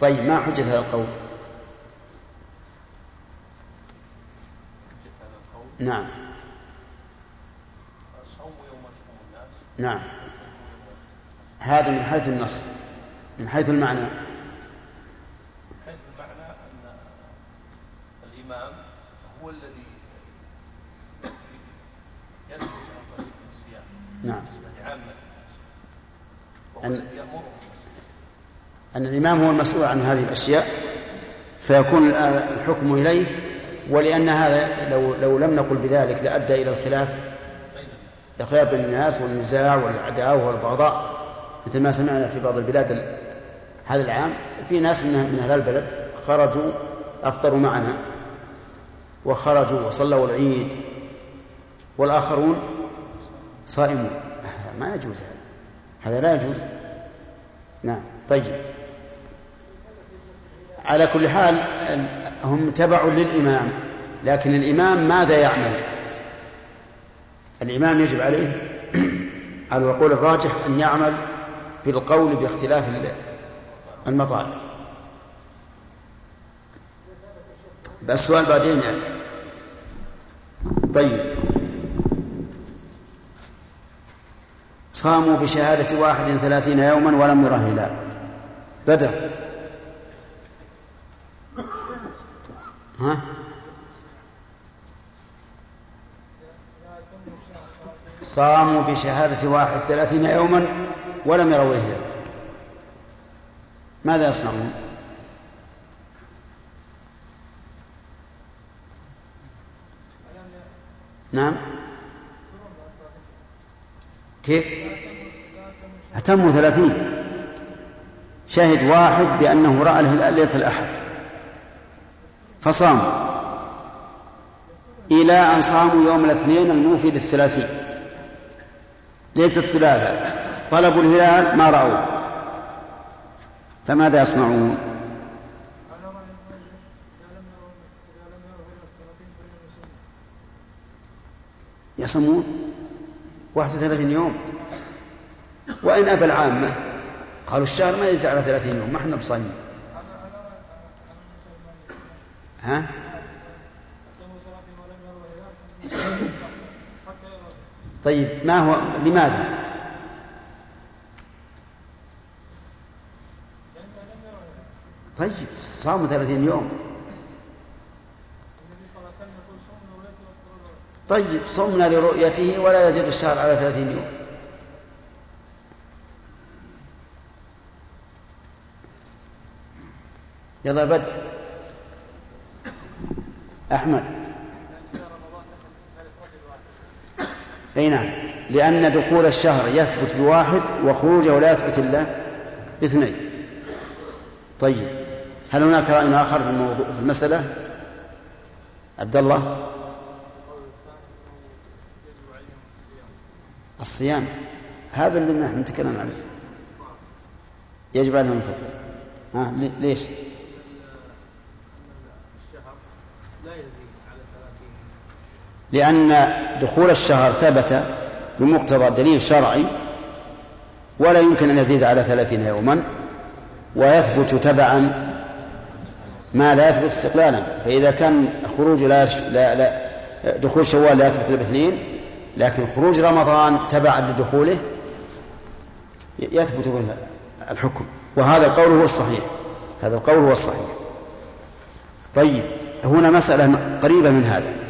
طيب ما حجة هذا القول حجه هذا القول نعم. نعم. هذا من حيث النص. من حيث المعنى. حيث المعنى أن الإمام هو الذي ينزل عن طريق الصيام. نعم. الناس وهو أن- أن الإمام هو المسؤول عن هذه الأشياء فيكون الحكم إليه ولأن هذا لو لو لم نقل بذلك لأدى إلى الخلاف الخلاف بين الناس والنزاع والعداوة والبغضاء مثل ما سمعنا في بعض البلاد ال- هذا العام في ناس من من أهل البلد خرجوا أفطروا معنا وخرجوا وصلوا العيد والآخرون صائمون. ما يجوز هذا. هذا لا يجوز. نعم طيب. على كل حال هم تبع للإمام لكن الإمام ماذا يعمل؟ الإمام يجب عليه <clears throat> على القول الراجح أن يعمل بالقول باختلاف المطالب. بس السؤال بعدين يعني. طيب. صاموا بشهادة واحد ثلاثين يوما ولم يره بدر ها؟ صاموا بشهادة واحد ثلاثين يوما ولم يروا هلال ماذا يصنعون؟ نعم. كيف؟ أتموا ثلاثين. شهد واحد بأنه رأى الهلال ليلة الأحد. فصام. إلى أن صاموا يوم الاثنين الموفي للثلاثين ليلة الثلاثاء طلبوا الهلال ما رأوه فماذا يصنعون؟ يصومون 31 يوم. وإن أبى العامة قالوا الشهر ما يزيد على 30 يوم ما إحنا بصايمين. ها؟ طيب ما هو لماذا؟ طيب صاموا ثلاثين يوم طيب صمنا لرؤيته ولا يزيد الشهر على ثلاثين يوم يلا بدر أحمد. أي نعم. لأن دخول الشهر يثبت بواحد وخروجه لا يثبت إلا باثنين. طيب. هل هناك رأي آخر في الموضوع في المسألة؟ عبد الله. الصيام. هذا اللي نحن نتكلم عنه. يجب عليهم الفطر ها ليش؟ لأن دخول الشهر ثبت بمقتضى دليل شرعي ولا يمكن أن يزيد على ثلاثين يوما ويثبت تبعا ما لا يثبت استقلالا. فإذا كان خروج لا, لا, لا دخول شوال لا يثبت باثنين لكن خروج رمضان تبعا لدخوله يثبت به الحكم. وهذا القول هو الصحيح. هذا القول هو الصحيح. طيب هنا مسألة قريبة من هذا.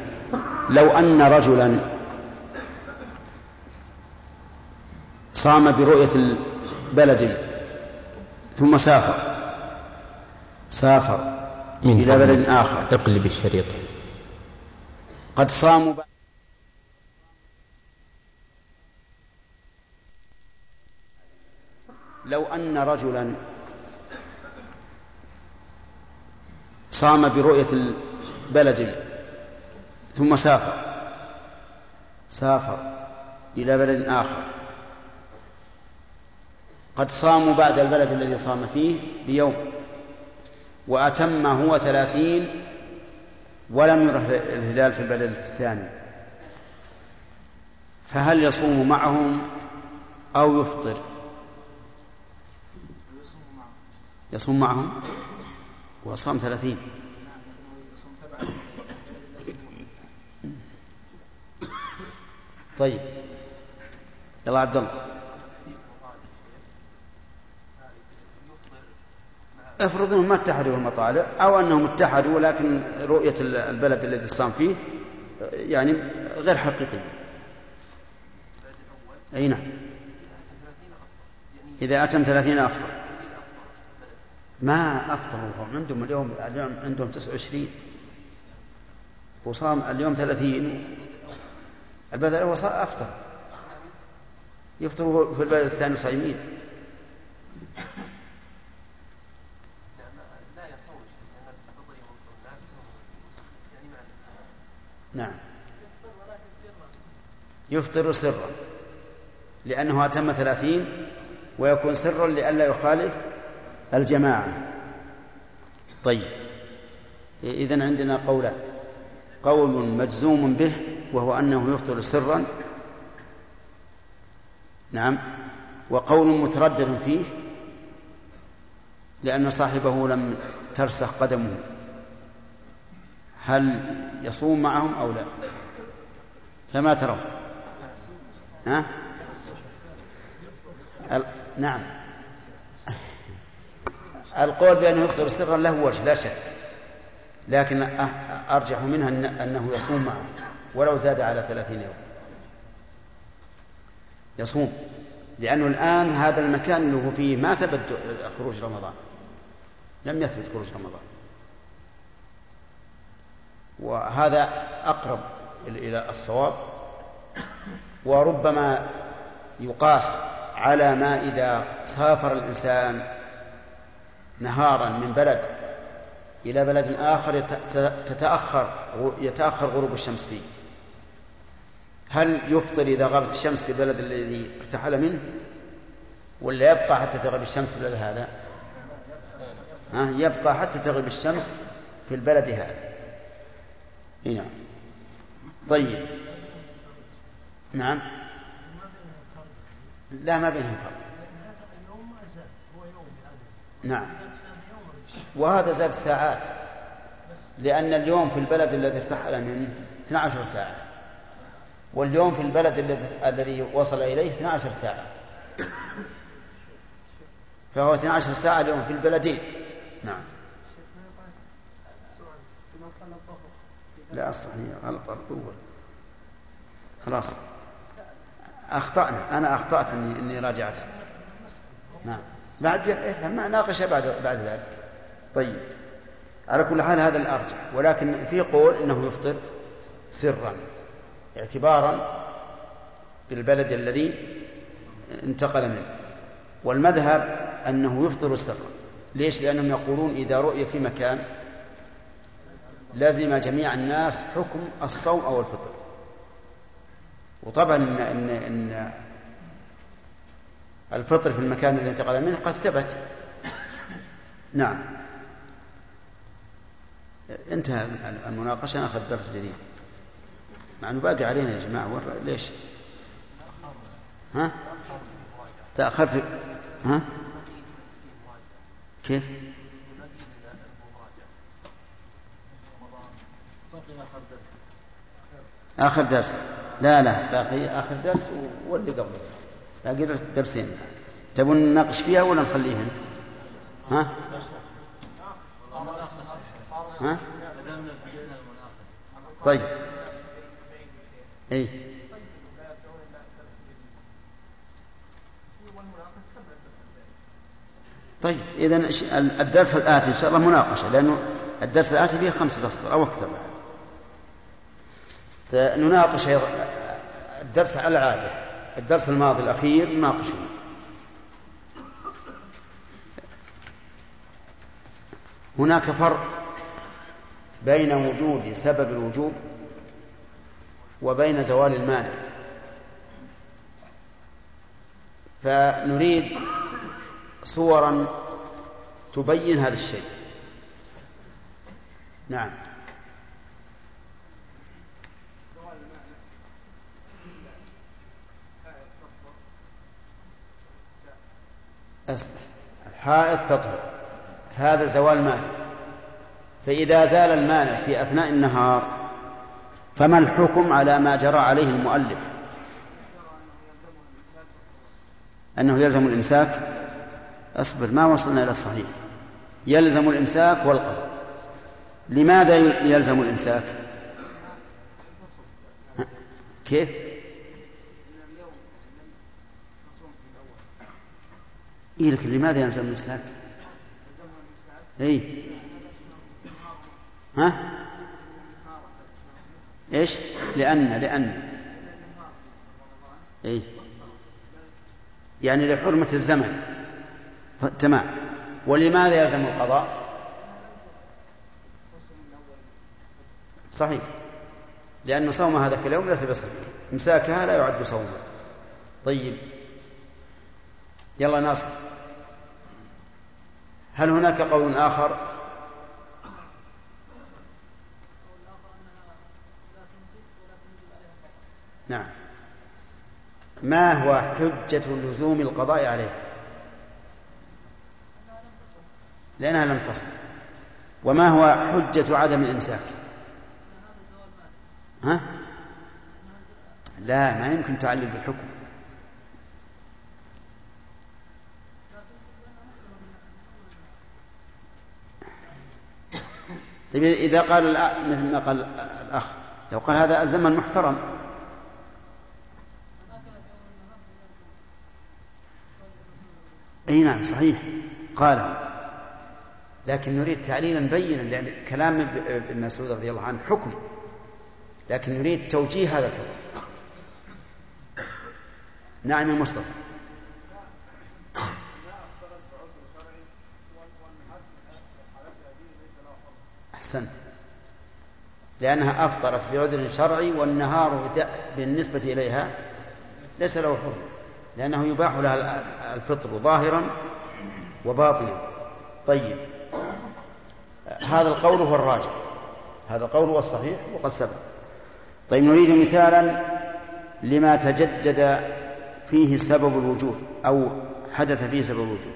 لو أن رجلا صام برؤية البلد ثم سافر سافر من إلى بلد آخر. اقلب الشريط. قد صاموا لو أن رجلا صام برؤية البلد ثم سافر. سافر إلى بلد آخر. قد صاموا بعد البلد الذي صام فيه بيوم وأتم هو ثلاثين ولم يره الهلال في البلد الثاني. فهل يصوم معهم أو يفطر؟ يصوم معهم؟ وصام ثلاثين. طيب. يلا عبد الله. افرض انهم ما اتحدوا المطالع أو انهم اتحدوا ولكن رؤية البلد الذي صام فيه يعني غير حقيقية. أي نعم. إذا أتم ثلاثين أفضل. ما أفطروا هم عندهم اليوم اليوم عندهم 29 وصام اليوم 30 البلد الأول أفطر يفطروا في البلد الثاني صايمين نعم. يفطر سرا. لأنه أتم ثلاثين ويكون سرا لئلا يخالف الجماعة. طيب. إذن عندنا قولان قول مجزوم به وهو أنه يفطر سرا. نعم. وقول متردد فيه لأن صاحبه لم ترسخ قدمه. هل يصوم معهم أو لا؟ فما ترون. ها؟ نعم. القول بأنه يفطر سرا له وجه لا شك. لكن أرجح منها أنه يصوم معه ولو زاد على ثلاثين يوم. يصوم. لأنه الآن هذا المكان اللي هو فيه ما ثبت خروج رمضان. لم يثبت خروج رمضان. وهذا أقرب إلى الصواب. وربما يقاس على ما إذا سافر الإنسان نهارا من بلد إلى بلد آخر تتأخر يتأخر غروب الشمس فيه. هل يفطر إذا غابت الشمس في البلد الذي ارتحل منه؟ ولا يبقى حتى تغرب الشمس في البلد هذا؟ ها يبقى حتى تغرب الشمس في البلد هذا. نعم. طيب. نعم. لا ما بينهم فرق. نعم. وهذا زاد ساعات لأن اليوم في البلد الذي ارتحل منه 12 ساعة. واليوم في البلد الذي وصل إليه 12 ساعة. فهو 12 ساعة اليوم في البلدين. نعم. لا صحيح. غلط الأول. خلاص. أخطأنا. أنا أخطأت إني إني راجعت. نعم. بعد ما ناقش بعد بعد ذلك. طيب. على كل حال هذا الأرجح. ولكن في قول إنه يفطر سرا. اعتبارا بالبلد الذي انتقل منه. والمذهب أنه يفطر سرا ليش؟ لأنهم يقولون إذا رؤي في مكان لزم جميع الناس حكم الصوم أو الفطر. وطبعا إن, إن, إن الفطر في المكان الذي انتقل منه قد ثبت. نعم. انتهى المناقشة. ناخذ درس جديد. مع إنه باقي علينا يا جماعة ليش؟ ها؟ تأخرت ها؟ كيف؟ آخر درس لا لا باقي آخر درس واللي قبله باقي درس درسين تبون نناقش فيها ولا نخليهن؟ ها؟ ها؟ طيب اي طيب اذا الدرس الآتي إن شاء الله مناقشة لأنه الدرس الآتي فيه خمسة اسطر أو أكثر. نناقش الدرس على العادة. الدرس الماضي الأخير نناقشه. هناك فرق بين وجود سبب الوجوب وبين زوال المانع فنريد صورا تبين هذا الشيء. نعم. الحائط تطهر. هذا زوال مانع فإذا زال المانع في أثناء النهار فما الحكم على ما جرى عليه المؤلف؟ أنه يلزم الإمساك. أصبر ما وصلنا إلى الصحيح. يلزم الإمساك والقبض لماذا يلزم الإمساك؟ كيف؟ إيه لكن لماذا يلزم الإمساك؟ أي ها؟ إيش؟ لأن لأن. أي يعني لحرمة الزمن. تمام. ولماذا يلزم القضاء؟ صحيح. لأن صوم هذا اليوم ليس بصحيح. إمساكها لا يعد صوما. طيب. يلا ناصر. هل هناك قول آخر؟ نعم. ما هو حجة لزوم القضاء عليها لأنها لم تصل. وما هو حجة عدم الإمساك؟ ها؟ لا ما يمكن تعلل بالحكم. طيب إذا قال مثل ما قال الأخ لو قال هذا الزمن محترم. أي نعم صحيح. قال. لكن نريد تعليلا بينا لأن كلام ابن مسعود رضي الله عنه حكم. لكن نريد توجيه هذا الحكم. نعم يا مصطفى. أحسنت. لأنها أفطرت بعذر شرعي والنهار بالنسبة إليها ليس له حرمة لأنه يباح لها الفطر ظاهرا وباطنا. طيب. هذا القول هو الراجح. هذا القول هو الصحيح وقد سبق. طيب نريد مثالا لما تجدد فيه سبب الوجود أو حدث فيه سبب الوجود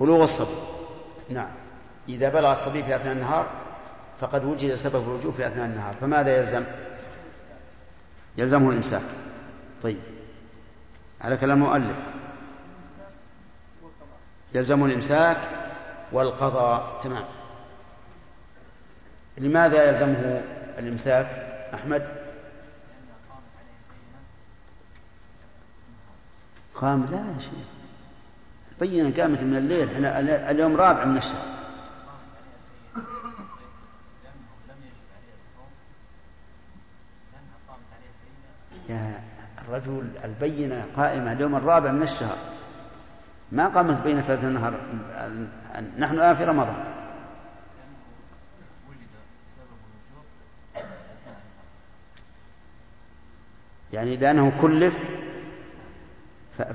بلوغ الصبي نعم. إذا بلغ الصبي في أثناء النهار فقد وجد سبب الوجوب في أثناء النهار. فماذا يلزم؟ يلزمه الإمساك. طيب. على كلام المؤلف. يلزمه الإمساك والقضاء تمام. لماذا يلزمه الإمساك أحمد؟ قام لا يا شيخ. البينة قامت من الليل. إحنا اليوم رابع من الشهر. يا الرجل البينة قائمة اليوم الرابع من الشهر. ما قامت بين ثلاث النهار؟ نحن الآن في رمضان. يعني لأنه كلف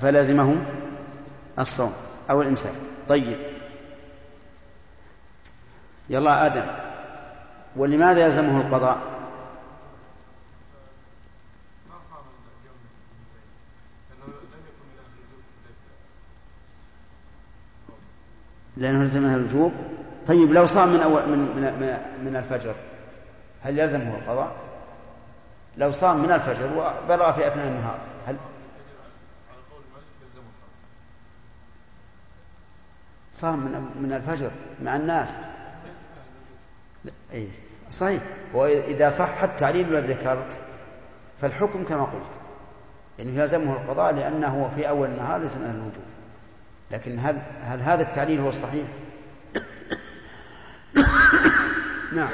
فلازمه الصوم أو الإمساك. طيب. يلا آدم. ولماذا يلزمه القضاء؟ لأنه يلزمه الوجوب. طيب لو صام من أول من من من الفجر هل يلزمه القضاء؟ لو صام من الفجر وبلغ في أثناء النهار هل صام من من الفجر مع الناس. أي صحيح. وإذا صح التعليل الذي ذكرت فالحكم كما قلت يعني يلزمه القضاء لأنه في أول النهار ليس من الوجوب. لكن هل هل هذا التعليل هو الصحيح؟ <coughs> نعم.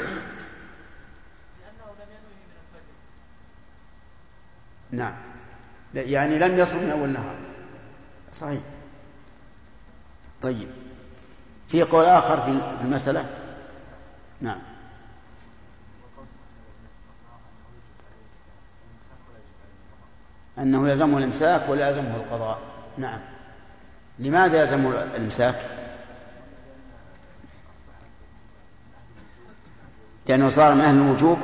نعم. يعني لم يصل من أول النهار صحيح. طيب. في قول آخر في المسألة؟ نعم. أنه يلزمه الإمساك ولا يلزمه القضاء. نعم. لماذا يلزمه الإمساك؟ لأنه صار من أهل الوجوب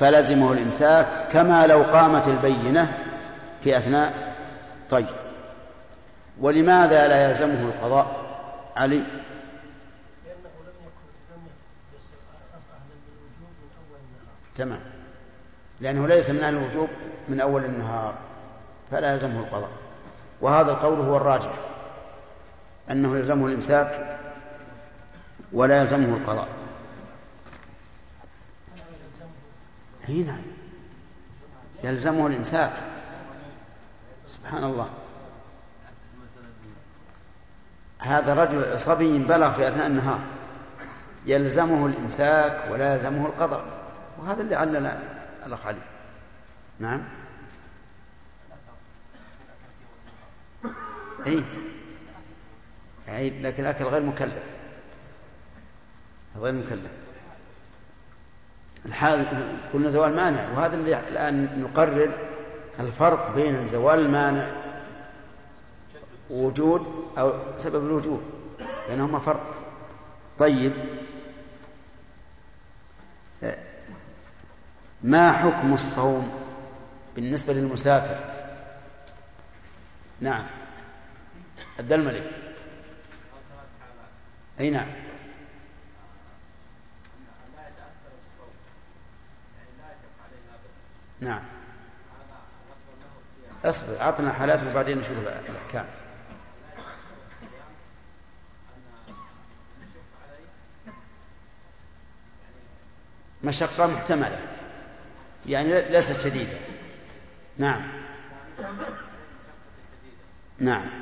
فلزمه الإمساك كما لو قامت البينة في أثناء طيب. ولماذا لا يلزمه القضاء؟ علي. تمام. لأنه ليس من أهل الوجوب من أول النهار فلا يلزمه القضاء. وهذا القول هو الراجح أنه يلزمه الإمساك ولا يلزمه القضاء. هنا نعم. يلزمه الإمساك. سبحان الله. هذا رجل صبي بلغ في أثناء النهار. يلزمه الإمساك ولا يلزمه القضاء. وهذا اللي علل الأخ علي. نعم. أي أي لكن الأكل غير مكلف. غير مكلف. الحال قلنا زوال مانع وهذا اللي الآن نقرر الفرق بين زوال المانع وجود أو سبب الوجود بينهما فرق. طيب. ما حكم الصوم بالنسبة للمسافر؟ نعم. عبد الملك. أي نعم. نعم. أصبر أعطنا حالات وبعدين نشوف الأحكام. مشقة محتملة. يعني ليست شديدة. نعم. نعم.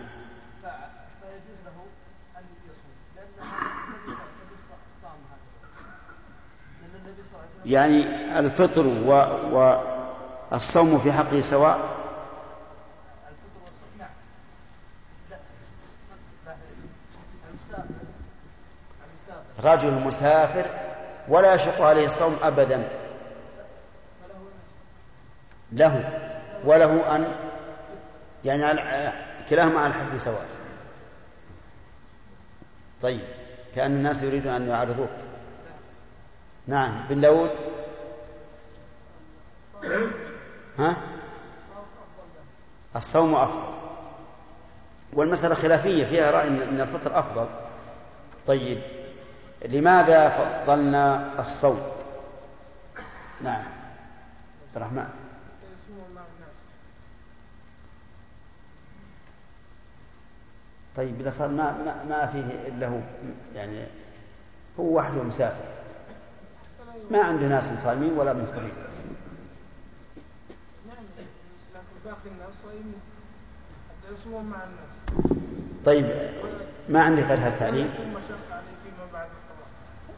يعني الفطر و... والصوم في حقه سواء؟ رجل مسافر ولا يشق عليه الصوم أبدا. له. وله أن يعني كلاهما على الحد سواء. طيب. كأن الناس يريدون أن يعارضوك نعم بن داود. ها؟ الصوم أفضل. والمسألة خلافية فيها رأي أن الفطر أفضل. طيب لماذا فضلنا الصوم؟ نعم. عبد الرحمن. طيب إذا صار ما, ما, ما فيه إلا هو يعني هو وحده مسافر. ما عنده ناس صائمين ولا مفطرين نعم طيب ما عندك غير هذا التعليم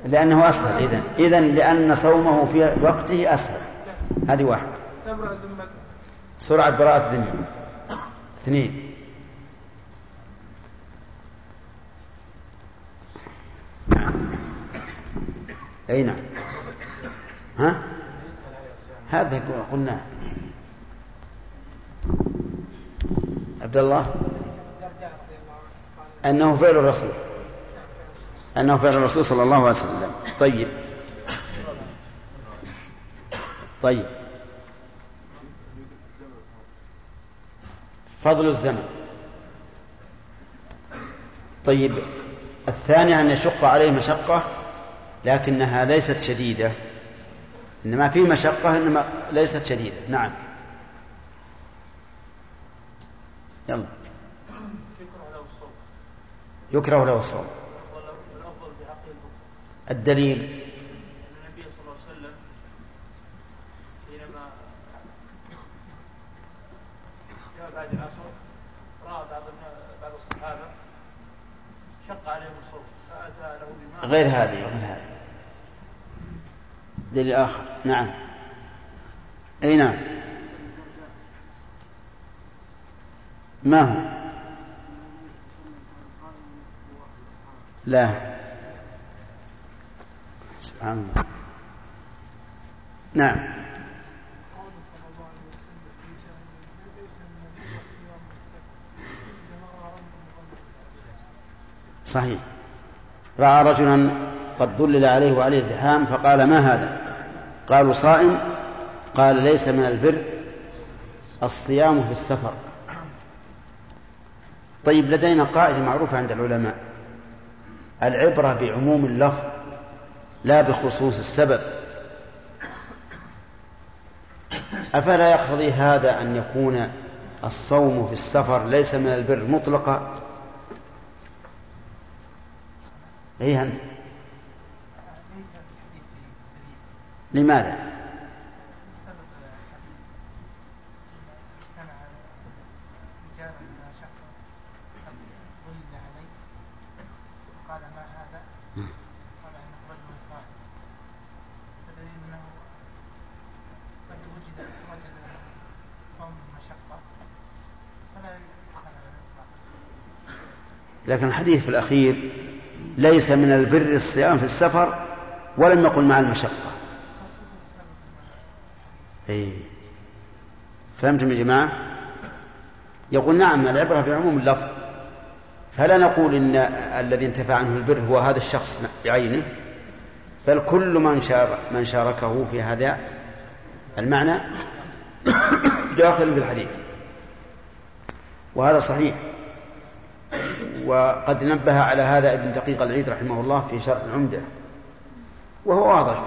لأنه أسهل إذا إذا لأن صومه في وقته أسهل. هذه ذمته سرعة براءة الذمة اثنين. أي نعم. ها؟ هذا قلنا. عبد الله؟ أنه فعل الرسول. أنه فعل الرسول صلى الله عليه وسلم. طيب. طيب. فضل الزمن. طيب. الثاني أن يشق عليه مشقة لكنها ليست شديدة. إنما في مشقة إنما ليست شديدة. نعم. يلا. يكره له الصوم. الدليل. بعد العصر رأى بعض بعض الصحابة شق عليهم فأتى له بماء غير هذه غير هذه. دليل آخر نعم. أي نعم. ما هو؟ لا. سبحان الله. نعم. صحيح. رأى رجلا قد ظلل عليه وعليه زحام فقال ما هذا؟ قالوا صائم قال ليس من البر الصيام في السفر. طيب لدينا قاعدة معروفة عند العلماء العبرة بعموم اللفظ لا بخصوص السبب. أفلا يقتضي هذا أن يكون الصوم في السفر ليس من البر مطلقا؟ أي أنت لماذا قال ما هذا؟ قال انه رجل صائم فدليل انه قد وجد رجل صوم مشقه فلا يقال على الاطلاق لكن الحديث في الأخير ليس من البر الصيام في السفر ولم يقل مع المشقة. فهمتم يا جماعة؟ يقول نعم العبرة بعموم اللفظ. فلا نقول إن الذي انتفع عنه البر هو هذا الشخص بعينه بل كل من شارك من شاركه في هذا المعنى داخل في الحديث. وهذا صحيح. وقد نبه على هذا ابن دقيق العيد رحمه الله في شرح العمدة وهو واضح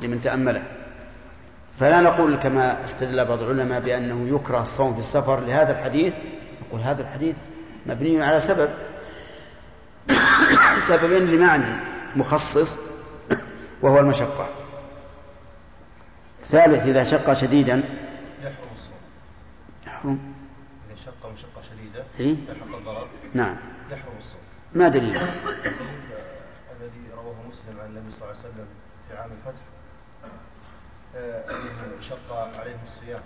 لمن تأمله. فلا نقول كما استدل بعض العلماء بأنه يكره الصوم في السفر لهذا الحديث. نقول هذا الحديث مبني على سبب. <coughs> سببين لمعنى مخصص وهو المشقة. ثالث إذا شق شديدا. يحرم الصوم. يحرم. إذا شق مشقة شديدة إيه؟ الضرر. نعم. يحرم الصوم. ما دليل؟ الذي رواه مسلم عن النبي صلى الله عليه وسلم في عام الفتح شق عليهم الصيام.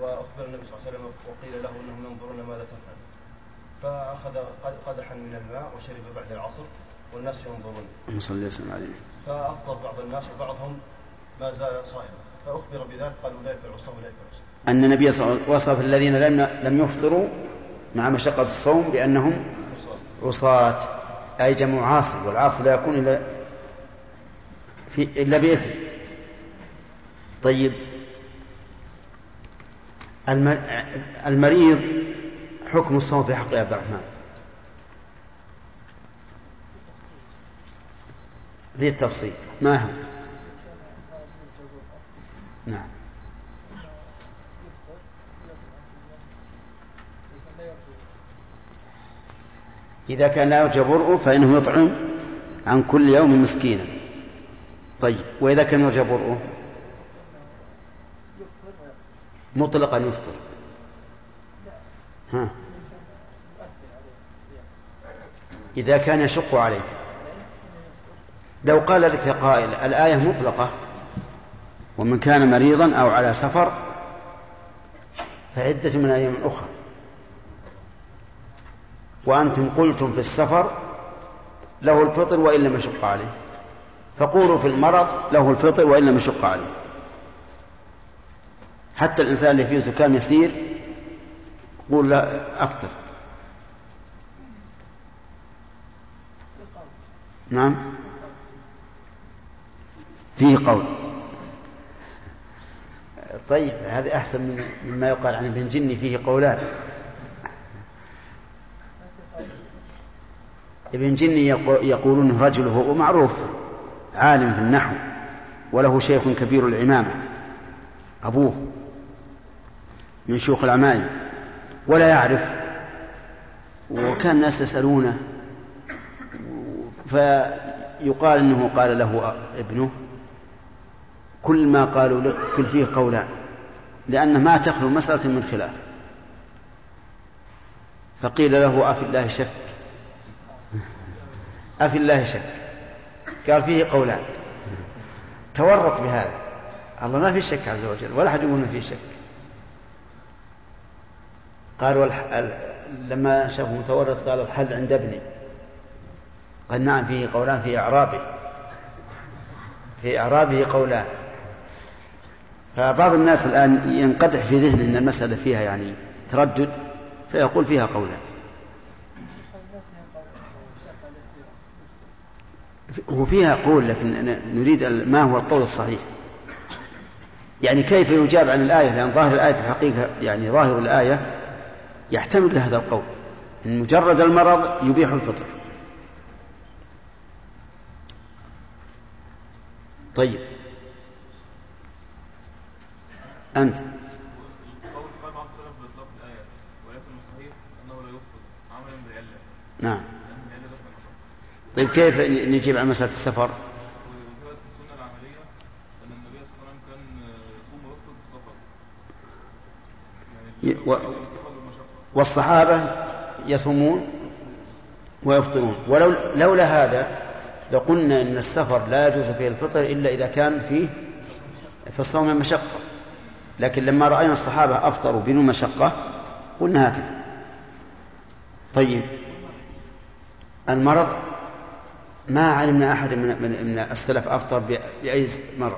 وأخبر النبي صلى الله عليه وسلم وقيل له أنهم ينظرون ماذا تفعل فأخذ قدحا من الماء وشرب بعد العصر والناس ينظرون. اللهم صل وسلم عليه. فأفطر بعض الناس وبعضهم ما زال صائما فأخبر بذلك قالوا لا يفعل الصوم لا يفعل الصوم. أن النبي صلى الله عليه وسلم وصف الذين لم لم يفطروا مع مشقة الصوم بأنهم عصاة أي جمع عاصي والعاصي لا يكون إلا في إلا بإثم. طيب. الم- المريض حكم الصوم في حق عبد الرحمن. ذي التفصيل. ما هو نعم. إذا كان لا يرجى برؤه فإنه يطعم عن كل يوم مسكينا. طيب. وإذا كان يرجى برؤه مطلقا يفطر. ها. إذا كان يشق عليه. لو قال لك قائل الآية مطلقة ومن كان مريضا أو على سفر فعدة من أيام أخرى. وأنتم قلتم في السفر له الفطر وإن لم يشق عليه. فقولوا في المرض له الفطر وإن لم يشق عليه. حتى الإنسان اللي فيه زكام يسير قول لا أفطر نعم. فيه قول. طيب هذا أحسن من مما يقال عن ابن جني فيه قولان. ابن جني يقولون رجل هو معروف عالم في النحو وله شيخ كبير العمامة أبوه. من شيوخ العمايم ولا يعرف. وكان الناس يسألونه فيقال إنه قال له ابنه كل ما قالوا لك كل فيه قولان لأن ما تخلو مسألة من خلاف. فقيل له أفي الله شك؟ أفي الله شك؟ قال فيه قولان تورط بهذا. الله ما في شك عز وجل ولا أحد يقول فيه شك. قالوا. لما شافوا متورط قالوا الحل عند ابني. قال نعم فيه قولان في إعرابه في إعرابه قولان. فبعض الناس الآن ينقدح في ذهن أن المسألة فيها يعني تردد فيقول فيها قولان. وفيها قول لكن نريد ما هو القول الصحيح. يعني كيف يجاب عن الآية؟ لأن ظاهر الآية في الحقيقة يعني ظاهر الآية يحتمل هذا القول إن مجرد المرض يبيح الفطر. طيب. أنت. نعم. طيب كيف نجيب عن مسألة السفر؟ و- والصحابة يصومون ويفطرون. ولو لولا هذا لقلنا إن السفر لا يجوز فيه الفطر إلا إذا كان فيه في الصوم مشقة. لكن لما رأينا الصحابة أفطروا بدون مشقة قلنا هكذا. طيب. المرض ما علمنا أحد من من, السلف أفطر ب- بأي مرض.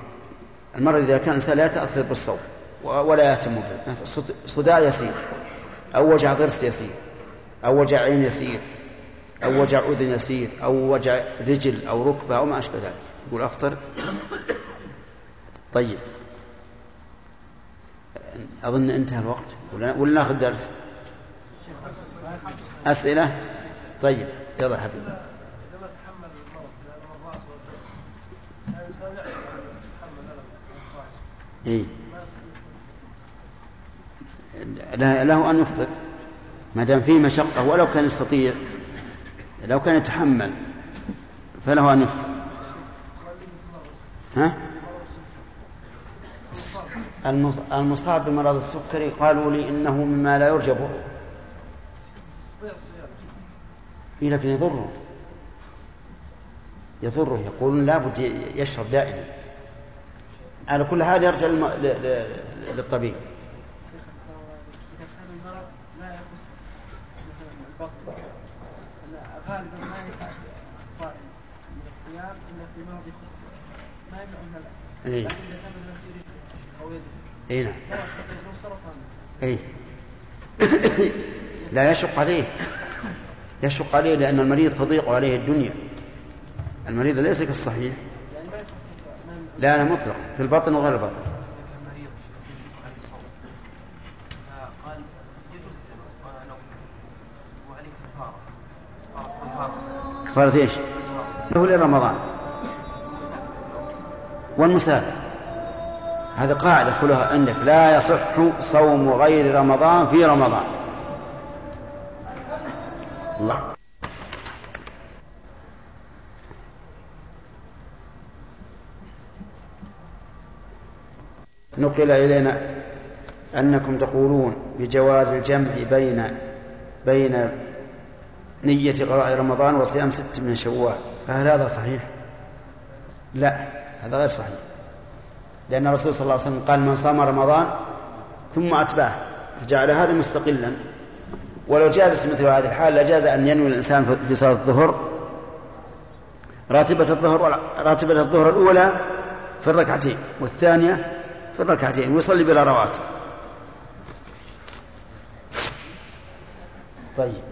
المرض إذا كان الإنسان لا يتأثر بالصوم ولا يهتم به. صد- صداع يسير. أو وجع ضرس يسير أو وجع عين يسير أو وجع أذن يسير أو وجع رجل أو ركبة أو ما أشبه ذلك. يقول أفطر طيب. أظن انتهى الوقت. ولا ناخذ درس؟ أسئلة؟ طيب. يلا حبيبي. عندما تحمل المرض لألم الرأس والجسم لا الإنسان يعرف أن يتحمل ألم الصائم إيه ما لا- له أن يفطر ما دام فيه مشقة ولو كان يستطيع لو كان يتحمل فله أن يفطر ها؟ المص- المصاب بمرض السكري قالوا لي إنه مما لا يرجى يضيع الصيام إيه لكن يضره يضره يقولون لابد يشرب دائما على كل حال يرجع. للطبيب إذا كان المرض لا يخص مثلا البطن أن غالبا ما يفعل الصائم من الصيام إلا في مرض يخص ما يمنع إيه. لكن إذا كان يدري اي نعم. له اي <coughs> لا يشق عليه. يشق عليه لأن المريض تضيق عليه الدنيا. المريض ليس كالصحيح. لا لا مطلق. في البطن وغير البطن كان مريض يشق على والمسافر. هذه قاعدة خلها عندك. لا يصح صوم غير رمضان في رمضان. الله. نقل إلينا أنكم تقولون بجواز الجمع بين بين نية قضاء رمضان وصيام ست من شوال. فهل هذا صحيح؟ لا. هذا غير صحيح. لأن الرسول صلى الله عليه وسلم قال من صام رمضان ثم أتبعه فجعل هذا مستقلا. ولو جازت مثل هذه الحال لجاز أن ينوي الإنسان في صلاة الظهر. راتبة الظهر راتبة الظهر الأولى في الركعتين والثانية في الركعتين ويصلي بلا رواتب. طيب.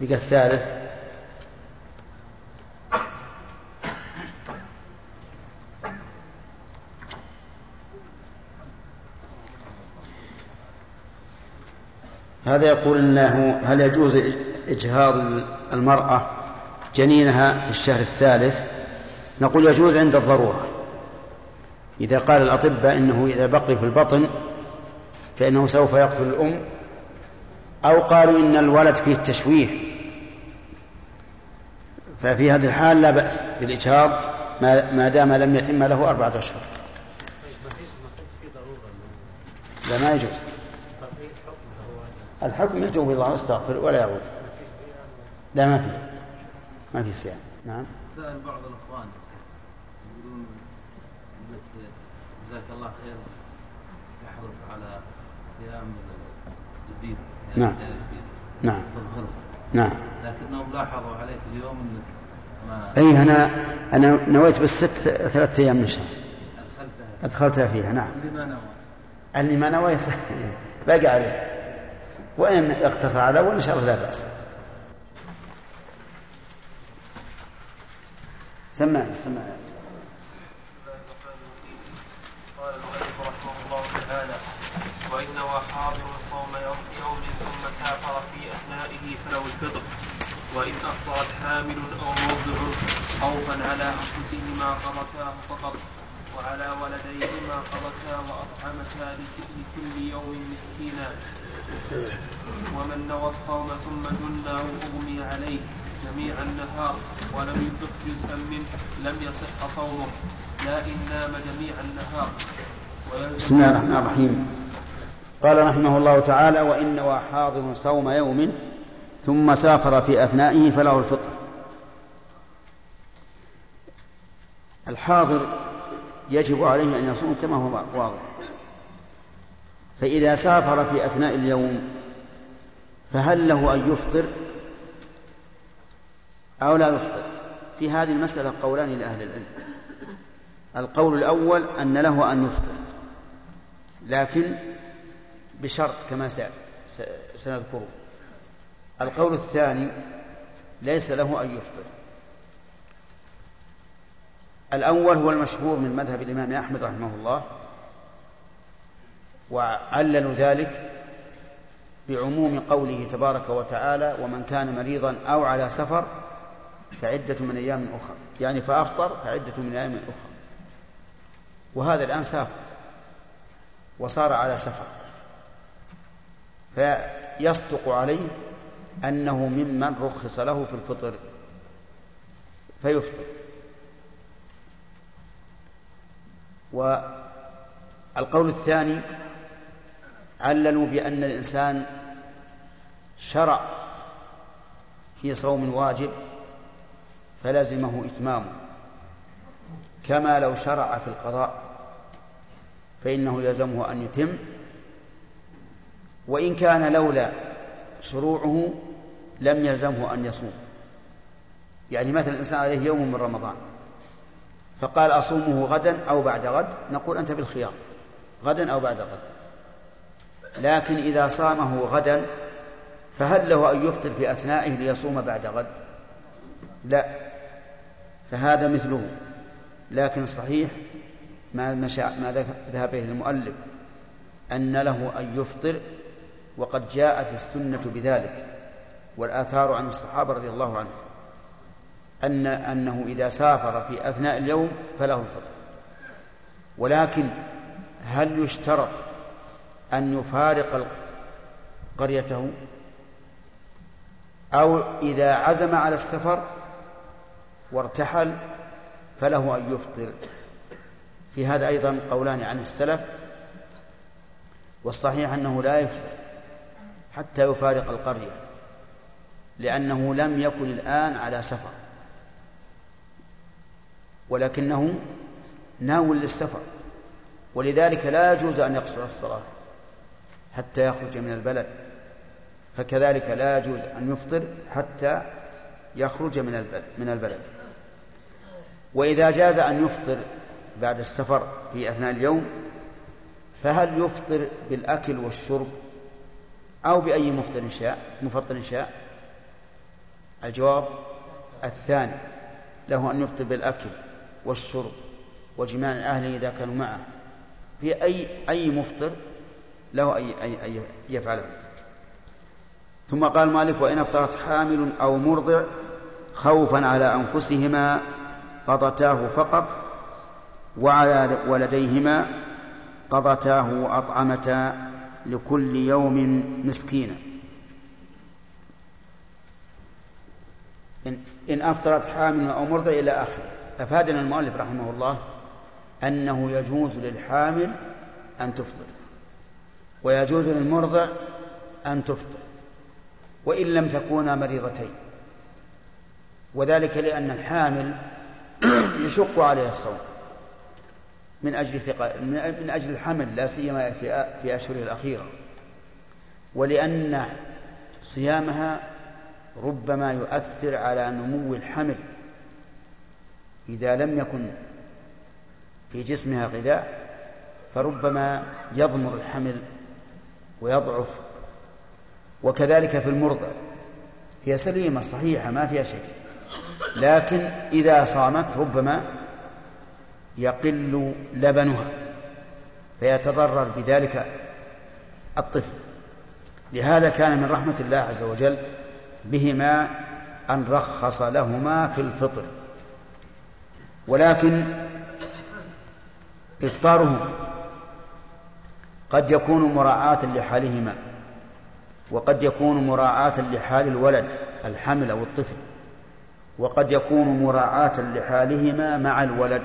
بقى الثالث. هذا يقول إنه هل يجوز إجهاض المرأة جنينها في الشهر الثالث؟ نقول يجوز عند الضرورة. إذا قال الأطباء إنه إذا بقي في البطن فإنه سوف يقتل الأم أو قالوا إن الولد فيه تشويه. ففي هذه الحال لا بأس بالإجهاض ما دام لم يتم له أربعة أشهر. لا ما يجوز. الحكم يتوب الله ويستغفر ولا يعود لا ما في. ما في صيام. نعم. سأل بعض الأخوان يقولون جزاك الله خير تحرص على صيام البيض يعني نعم. نعم. نعم. لكنهم لاحظوا عليك اليوم إنك ما أي أنا أنا نويت بالست ثلاثة أيام من شهر. أدخلتها. أدخلتها فيها نعم. لما نوى. اللي ما نوى باقي عليه. وإن اقتصر على الأول إن شاء الله لا بأس. سمعنا سمعنا قال المؤلف رحمه الله تعالى وإن نوى حاضر صوم يوم ثم سافر في أثنائه فله الفطر وإن أفطرت حامل أو مرضع خوفا على أنفسهما قضتا فقط وعلى ولديهما قضتا وأطعمتا لكل يوم مسكينا. ومن نوى الصوم ثم جناه أغمي عليه جميع النهار ولم يدرك جزءا منه لم يصح صومه. لا إن نام جميع النهار. بسم الله الرحمن الرحيم. قال رحمه الله تعالى وإن نوى حاضر صوم يوم ثم سافر في أثنائه فله الفطر. الحاضر يجب عليه أن يصوم كما هو واضح. فإذا سافر في أثناء اليوم فهل له أن يفطر؟ أو لا يفطر؟ في هذه المسألة قولان لأهل العلم. القول الأول أن له أن يفطر لكن بشرط كما سنذكره. القول الثاني ليس له أن يفطر. الأول هو المشهور من مذهب الإمام أحمد رحمه الله وعللوا ذلك بعموم قوله تبارك وتعالى ومن كان مريضا أو على سفر فعدة من أيام أخرى. يعني فأفطر فعدة من أيام أخرى. وهذا الآن سافر وصار على سفر. فيصدق عليه أنه ممن رخص له في الفطر فيفطر. والقول الثاني عللوا بأن الإنسان شرع في صوم واجب فلزمه إتمامه كما لو شرع في القضاء فإنه يلزمه أن يتم وإن كان لولا شروعه لم يلزمه أن يصوم. يعني مثلا الإنسان عليه يوم من رمضان فقال أصومه غدا أو بعد غد نقول أنت بالخيار غدا أو بعد غد. لكن إذا صامه غدا فهل له أن يفطر في أثنائه ليصوم بعد غد؟ لا فهذا مثله. لكن الصحيح ما, ما ذهب إليه المؤلف أن له أن يفطر وقد جاءت السنة بذلك والآثار عن الصحابة رضي الله عنهم أن أنه إذا سافر في أثناء اليوم فله الفطر. ولكن هل يشترط أن يفارق قريته أو إذا عزم على السفر وارتحل فله أن يفطر. في هذا أيضا قولان عن السلف والصحيح أنه لا يفطر حتى يفارق القرية لأنه لم يكن الآن على سفر. ولكنه ناو للسفر ولذلك لا يجوز أن يقصر الصلاة. حتى يخرج من البلد. فكذلك لا يجوز أن يفطر حتى يخرج من البلد, من البلد. وإذا جاز أن يفطر بعد السفر في أثناء اليوم فهل يفطر بالأكل والشرب أو بأي مفطر شاء مفطر شاء؟ الجواب الثاني له أن يفطر بالأكل والشرب وجماع أهله إذا كانوا معه. في أي أي مفطر له أي يفعله. ثم قال مالك وإن أفطرت حامل أو مرضع خوفا على أنفسهما قضتاه فقط وعلى ولديهما قضتاه وأطعمتا لكل يوم مسكينا. إن أفطرت حامل أو مرضع إلى آخره. أفادنا المؤلف رحمه الله أنه يجوز للحامل أن تفطر. ويجوز للمرضع أن تفطر وإن لم تكونا مريضتين. وذلك لأن الحامل <clears throat> يشق عليها الصوم من أجل من أجل الحمل لا سيما في في أشهره الأخيرة. ولأن صيامها ربما يؤثر على نمو الحمل. إذا لم يكن في جسمها غذاء فربما يضمر الحمل ويضعف. وكذلك في المرضع هي سليمة صحيحة ما فيها شيء لكن إذا صامت ربما يقل لبنها فيتضرر بذلك الطفل. لهذا كان من رحمة الله عز وجل بهما أن رخص لهما في الفطر. ولكن إفطارهم قد يكون مراعاة لحالهما وقد يكون مراعاة لحال الولد الحمل أو الطفل وقد يكون مراعاة لحالهما مع الولد.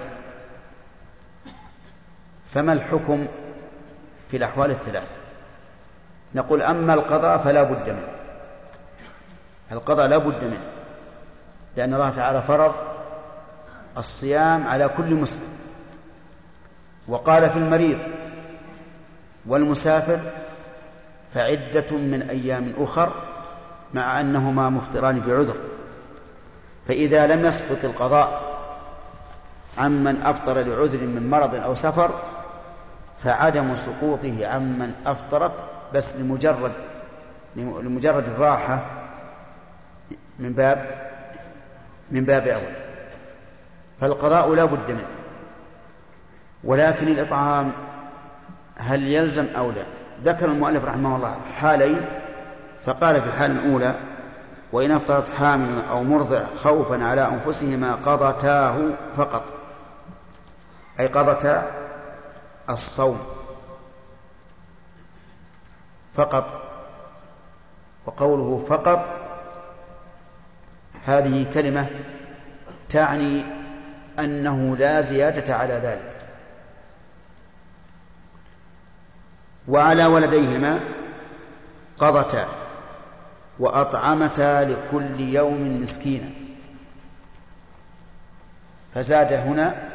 فما الحكم في الأحوال الثلاث؟ نقول أما القضاء فلا بد منه. القضاء لا بد منه لأن الله تعالى فرض الصيام على كل مسلم. وقال في المريض والمسافر فعدة من أيام أخر مع أنهما مفطران بعذر فإذا لم يسقط القضاء عمن أفطر لعذر من مرض أو سفر فعدم سقوطه عمن أفطرت بس لمجرد لمجرد الراحة من باب من باب أول فالقضاء لا بد منه. ولكن الإطعام هل يلزم أو لا؟ ذكر المؤلف رحمه الله حالين فقال في الحالة الأولى وإن أفطرت حامل أو مرضع خوفا على أنفسهما قضتاه فقط. أي قضتا الصوم فقط. وقوله فقط هذه كلمة تعني أنه لا زيادة على ذلك. وعلى ولديهما قضتا وأطعمتا لكل يوم مسكينا. فزاد هنا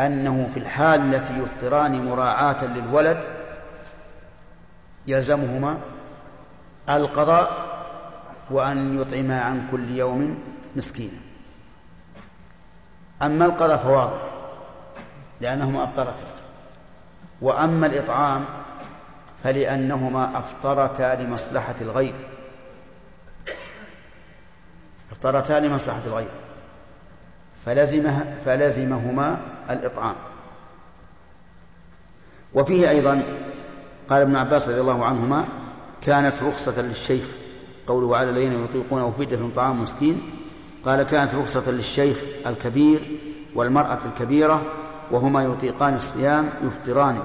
أنه في الحال التي يفطران مراعاة للولد يلزمهما القضاء وأن يطعما عن كل يوم مسكينا. أما القضاء فواضح لأنهما أفطرتا. وأما الإطعام فلأنهما أفطرتا لمصلحة الغير. أفطرتا لمصلحة الغير. فلزمه فلزمهما الإطعام. وفيه أيضا قال ابن عباس رضي الله عنهما كانت رخصة للشيخ قوله على الذين يطيقونه فدية طعام مسكين قال كانت رخصة للشيخ الكبير والمرأة الكبيرة وهما يطيقان الصيام يفطران.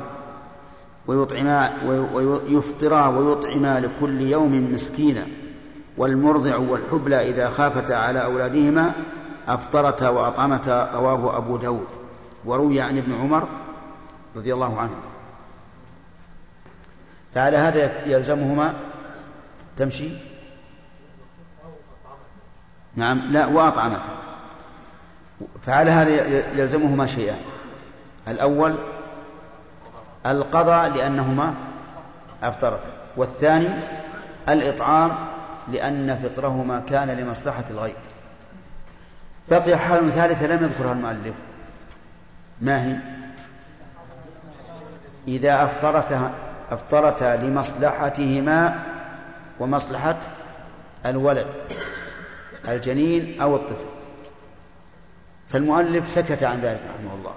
ويطعما ويفطرا ويطعما لكل يوم مسكينا. والمرضع والحبلى إذا خافتا على أولادهما أفطرتا وأطعمتا رواه أبو داود. وروي عن ابن عمر رضي الله عنه. فعلى هذا يلزمهما تمشي؟ نعم لا وأطعمتا. فعلى هذا يلزمهما شيئان. الأول القضاء لأنهما أفطرتا والثاني الإطعام لأن فطرهما كان لمصلحة الغير. بقي حال ثالثة لم يذكرها المؤلف. ما هي؟ إذا أفطرتا أفطرتا لمصلحتهما ومصلحة الولد الجنين أو الطفل. فالمؤلف سكت عن ذلك رحمه الله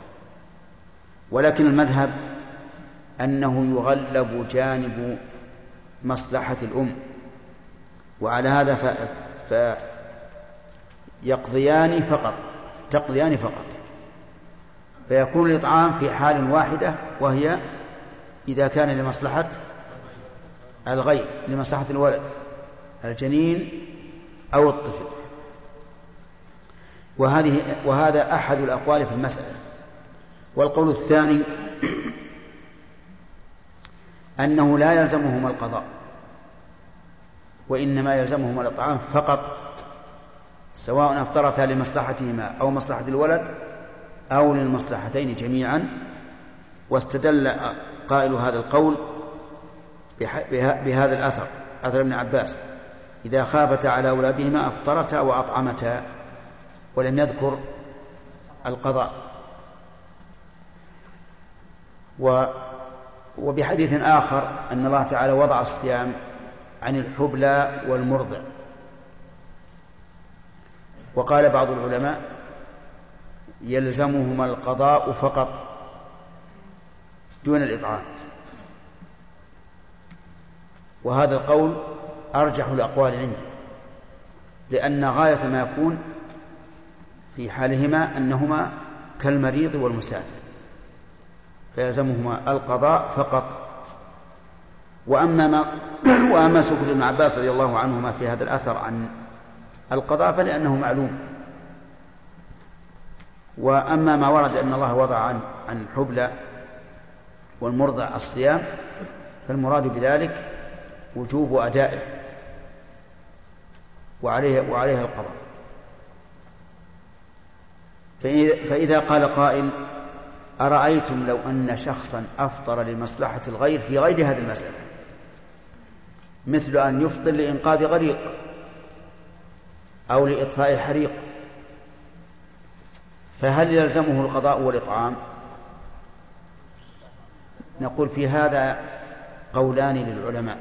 ولكن المذهب أنه يغلب جانب مصلحة الأم. وعلى هذا ف... فيقضيان فقط تقضيان فقط. فيكون الإطعام في حال واحدة وهي إذا كان لمصلحة الغير لمصلحة الولد الجنين أو الطفل. وهذه وهذا أحد الأقوال في المسألة. والقول الثاني أنه لا يلزمهما القضاء وإنما يلزمهما الإطعام فقط سواء أفطرتا لمصلحتهما أو مصلحة الولد أو للمصلحتين جميعا. واستدل قائل هذا القول بهذا الأثر أثر ابن عباس. إذا خافتا على أولادهما أفطرتا وأطعمتا ولم يذكر القضاء. و وبحديث آخر أن الله تعالى وضع الصيام عن الحبلى والمرضع. وقال بعض العلماء يلزمهما القضاء فقط دون الإطعام. وهذا القول أرجح الأقوال عندي لأن غاية ما يكون في حالهما أنهما كالمريض والمسافر. فيلزمهما القضاء فقط. وأما ما <clears throat> وأما سكوت ابن عباس رضي الله عنهما في هذا الأثر عن القضاء فلأنه معلوم. وأما ما ورد أن الله وضع عن عن الحبلى والمرضع الصيام فالمراد بذلك وجوب أدائه وعليه وعليها القضاء. فإذا قال قائل أرأيتم لو أن شخصا أفطر لمصلحة الغير في غير هذه المسألة؟ مثل أن يفطر لإنقاذ غريق أو لإطفاء حريق. فهل يلزمه القضاء والإطعام؟ نقول في هذا قولان للعلماء.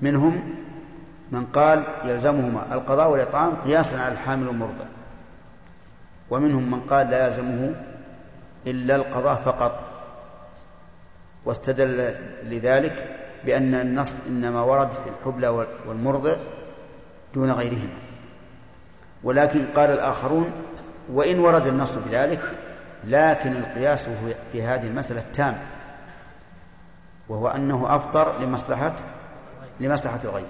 منهم من قال يلزمهما القضاء والإطعام قياسا على الحامل والمرضع ومنهم من قال لا يلزمه إلا القضاء فقط. واستدل لذلك بأن النص إنما ورد في الحبلى والمرضع دون غيرهما. ولكن قال الآخرون وإن ورد النص بذلك لكن القياس في هذه المسألة تام وهو أنه أفطر لمصلحة لمصلحة الغير.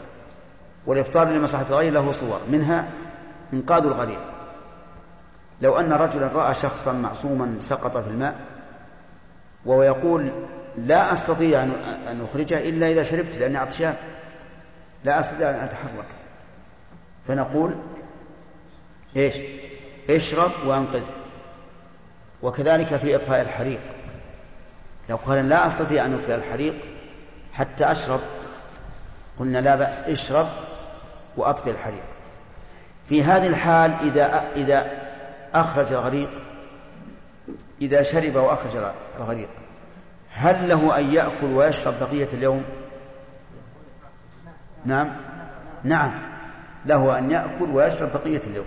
والإفطار لمصلحة الغير له صور منها إنقاذ الغريق. لو أن رجلا رأى شخصا معصوما سقط في الماء وهو يقول لا أستطيع أن أخرجه إلا إذا شربت لأني عطشان لا أستطيع أن أتحرك. فنقول إيش؟ اشرب وأنقذ. وكذلك في إطفاء الحريق. لو قال لا أستطيع أن أطفئ الحريق حتى أشرب قلنا لا بأس اشرب وأطفئ الحريق. في هذه الحال إذا إذا أخرج الغريق إذا شرب وأخرج الغريق. هل له أن يأكل ويشرب بقية اليوم؟ نعم. نعم. له أن يأكل ويشرب بقية اليوم.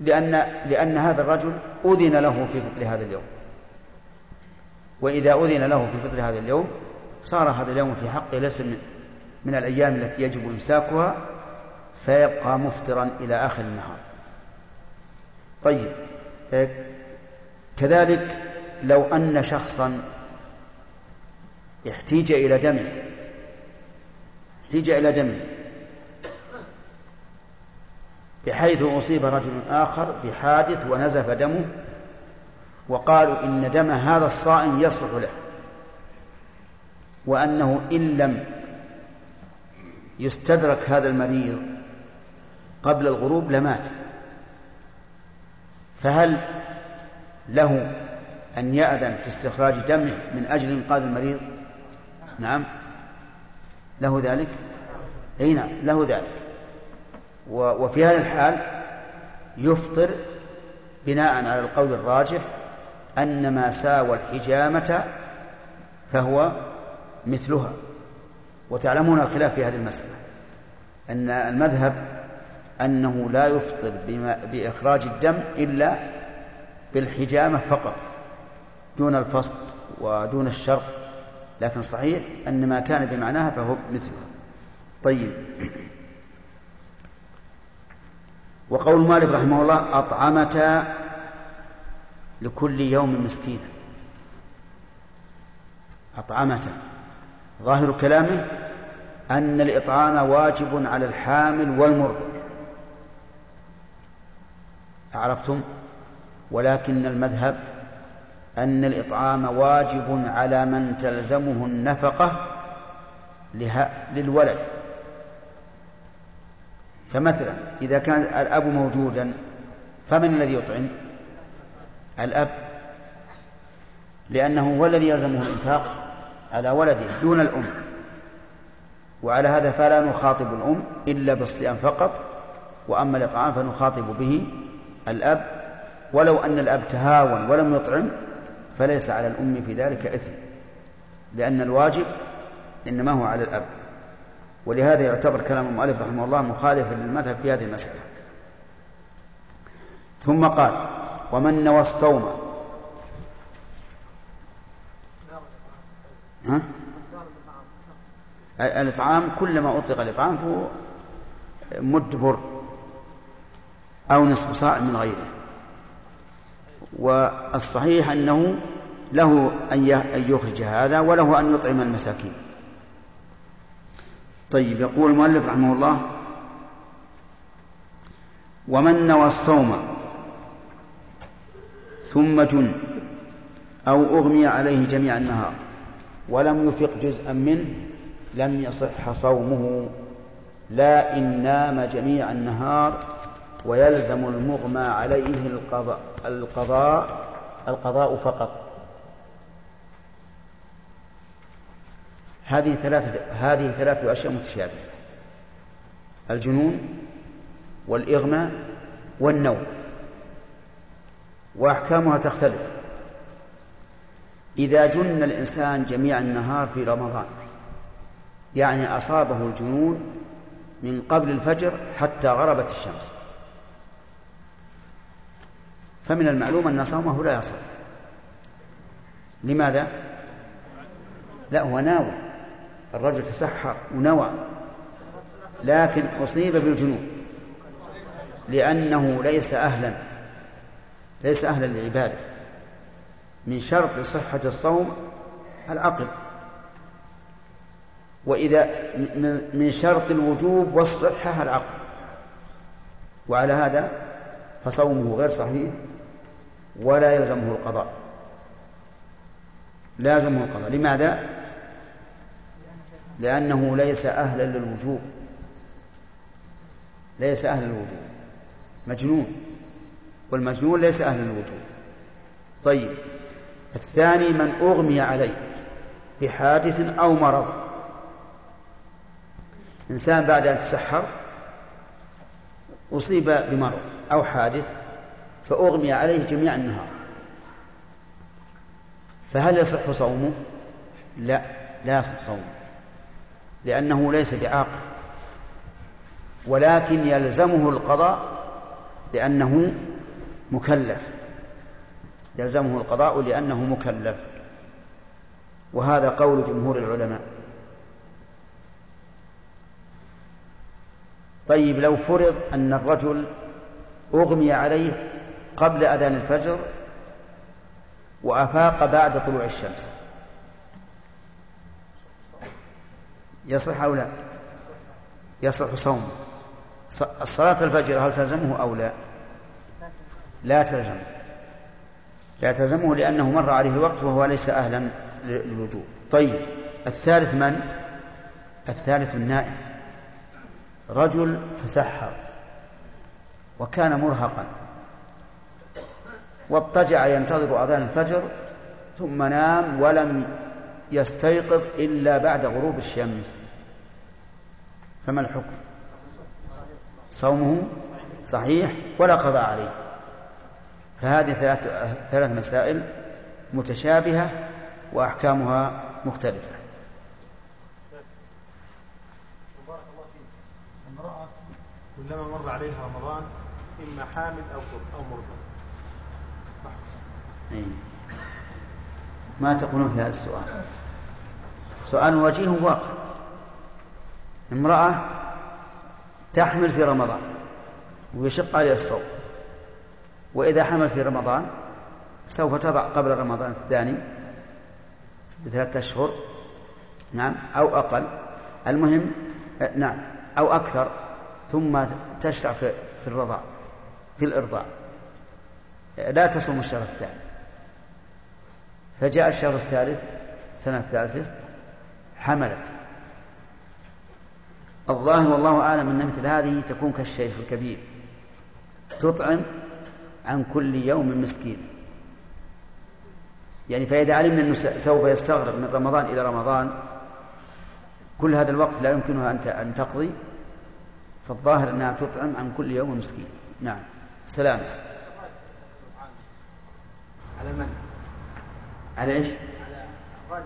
لأن لأن هذا الرجل أذن له في فطر هذا اليوم. وإذا أذن له في فطر هذا اليوم صار هذا اليوم في حقه ليس من, من الأيام التي يجب إمساكها فيبقى مفطرا إلى آخر النهار. طيب كذلك لو أن شخصا احتيج إلى دمه احتيج إلى دمه بحيث أصيب رجل آخر بحادث ونزف دمه وقالوا إن دم هذا الصائم يصلح له وأنه إن لم يستدرك هذا المريض قبل الغروب لمات. فهل له أن يأذن في استخراج دمه من أجل إنقاذ المريض؟ نعم. له ذلك؟ أي نعم له ذلك. وفي هذا الحال يفطر بناء على القول الراجح أن ما ساوى الحجامة فهو مثلها. وتعلمون الخلاف في هذه المسألة. أن المذهب أنه لا يفطر بإخراج الدم إلا بالحجامة فقط دون الفصل ودون الشرق لكن صحيح أن ما كان بمعناها فهو مثلها طيب. وقول مالك رحمه الله أطعمتا لكل يوم مسكينا. أطعمتا ظاهر كلامه أن الإطعام واجب على الحامل والمرضع عرفتم؟ ولكن المذهب أن الإطعام واجب على من تلزمه النفقة للولد. فمثلا إذا كان الأب موجودا فمن الذي يطعم؟ الأب. لأنه هو الذي يلزمه الإنفاق على ولده دون الأم. وعلى هذا فلا نخاطب الأم إلا بالصيام فقط وأما الإطعام فنخاطب به الأب ولو أن الأب تهاون ولم يطعم فليس على الأم في ذلك إثم. لأن الواجب إنما هو على الأب. ولهذا يعتبر كلام المؤلف رحمه الله مخالفا للمذهب في هذه المسألة. ثم قال ومن نوى الصوم. ها؟ الإطعام كلما أطلق الإطعام فهو مد بر أو نصف صاع من غيره. والصحيح أنه له أن يخرج هذا وله أن يطعم المساكين. طيب يقول المؤلف رحمه الله ومن نوى الصوم ثم جن أو أغمي عليه جميع النهار ولم يفق جزءا منه لم يصح صومه لا إن نام جميع النهار ويلزم المغمى عليه القضاء القضاء القضاء فقط. هذه ثلاثة هذه ثلاثة أشياء متشابهة. الجنون والإغماء والنوم. وأحكامها تختلف. إذا جن الإنسان جميع النهار في رمضان يعني أصابه الجنون من قبل الفجر حتى غربت الشمس. فمن المعلوم أن صومه لا يصح. لماذا؟ لا هو ناوي الرجل تسحر ونوى لكن أصيب بالجنون لأنه ليس أهلا ليس أهلا للعبادة. من شرط صحة الصوم العقل. وإذا من شرط الوجوب والصحة العقل. وعلى هذا فصومه غير صحيح. ولا يلزمه القضاء. لازمه القضاء. لماذا؟ لأنه ليس أهلا للوجوب. ليس أهلا للوجوب. مجنون. والمجنون ليس أهلا للوجوب. طيب. الثاني من أغمي عليه بحادث أو مرض. إنسان بعد أن تسحر أصيب بمرض أو حادث فأغمي عليه جميع النهار. فهل يصح صومه؟ لا لا يصح صومه لأنه ليس بعاقل ولكن يلزمه القضاء لأنه مكلف. يلزمه القضاء لأنه مكلف وهذا قول جمهور العلماء. طيب لو فرض أن الرجل أغمي عليه قبل أذان الفجر وأفاق بعد طلوع الشمس. يصح أو لا؟ يصح صوم. الصلاة الفجر هل تلزمه أو لا؟ لا تلزم. لا تلزمه لأنه مر عليه الوقت وهو ليس أهلا للوجوب. طيب الثالث من؟ الثالث النائم. رجل تسحر وكان مرهقا. واضطجع ينتظر أذان الفجر ثم نام ولم يستيقظ إلا بعد غروب الشمس. فما الحكم؟ صومه صحيح ولا قضاء عليه. فهذه ثلاث ثلاث مسائل متشابهة وأحكامها مختلفة. كلما مر عليها رمضان إما حامل أو أو مرضى. ما تقولون في هذا السؤال؟ سؤال وجيه واقع. امرأة تحمل في رمضان ويشق عليها الصوم. وإذا حمل في رمضان سوف تضع قبل رمضان الثاني بثلاثة أشهر نعم أو أقل. المهم نعم أو أكثر ثم تشرع في, الرضاع في الإرضاع. لا تصوم الشهر الثاني. فجاء الشهر الثالث السنة الثالثة حملت. الظاهر والله أعلم أن مثل هذه تكون كالشيخ الكبير. تطعم عن كل يوم مسكين. يعني فإذا علمنا أنه سوف يستغرق من رمضان إلى رمضان كل هذا الوقت لا يمكنها أن تقضي فالظاهر أنها تطعم عن كل يوم مسكين. نعم. سلام على من؟ على إيش؟ على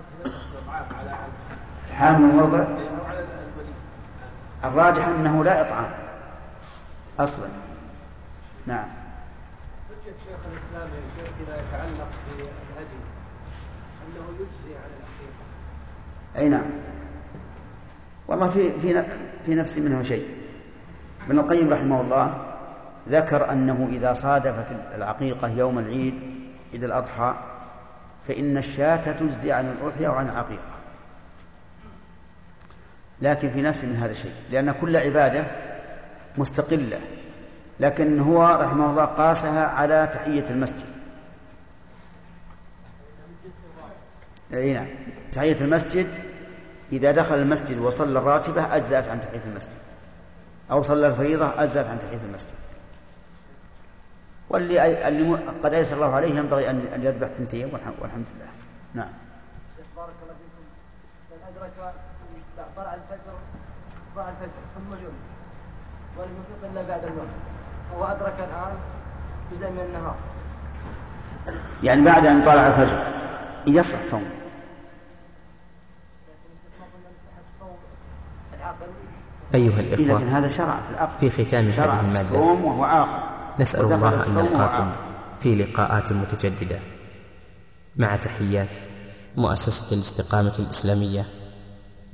على الحامل والمرضع الراجح أنه لا إطعام. أصلا. نعم. حجة شيخ الإسلام فيما يتعلق بالهدي أنه يجزي على الحقيقة. أي نعم. والله في في في نفسي منه شيء. ابن القيم رحمه الله ذكر أنه إذا صادفت العقيقة يوم العيد عيد الأضحى فإن الشاة تجزي عن الأضحية وعن العقيقة. لكن في نفسي من هذا الشيء لأن كل عبادة مستقلة لكن هو رحمه الله قاسها على تحية المسجد. أي نعم تحية المسجد إذا دخل المسجد وصلى الراتبة أجزأت عن تحية المسجد أو صلى الفريضة أجزأت عن تحية المسجد. واللي اللي قد أيسر الله عليه ينبغي أن يذبح ثنتين والحمد لله. نعم. بارك الله فيكم. من أدرك طلع الفجر طلع الفجر ثم جن ولم يفيق إلا بعد المغرب هو أدرك الآن جزء من النهار. يعني بعد أن طلع الفجر يصح صوم. أيها إيه لكن الإخوة هذا شرع في العقد في ختام شرع هذه في المادة. الصوم وهو عاقل. نسأل الله أن نلقاكم. في لقاءات متجددة. مع تحيات مؤسسة الاستقامة الإسلامية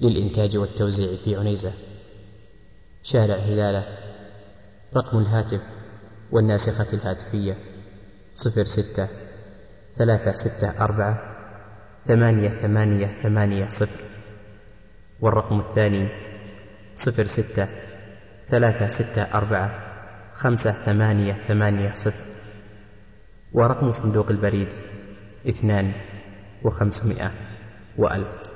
للإنتاج والتوزيع في عنيزة. شارع هلالة. رقم الهاتف والناسخة الهاتفية صفر ستة ثلاثة ستة أربعة ثمانية ثمانية ثمانية صفر. والرقم الثاني صفر ستة ثلاثة ستة أربعة خمسة ثمانية ثمانية صفر. ورقم صندوق البريد اثنان وخمسمائة وألف.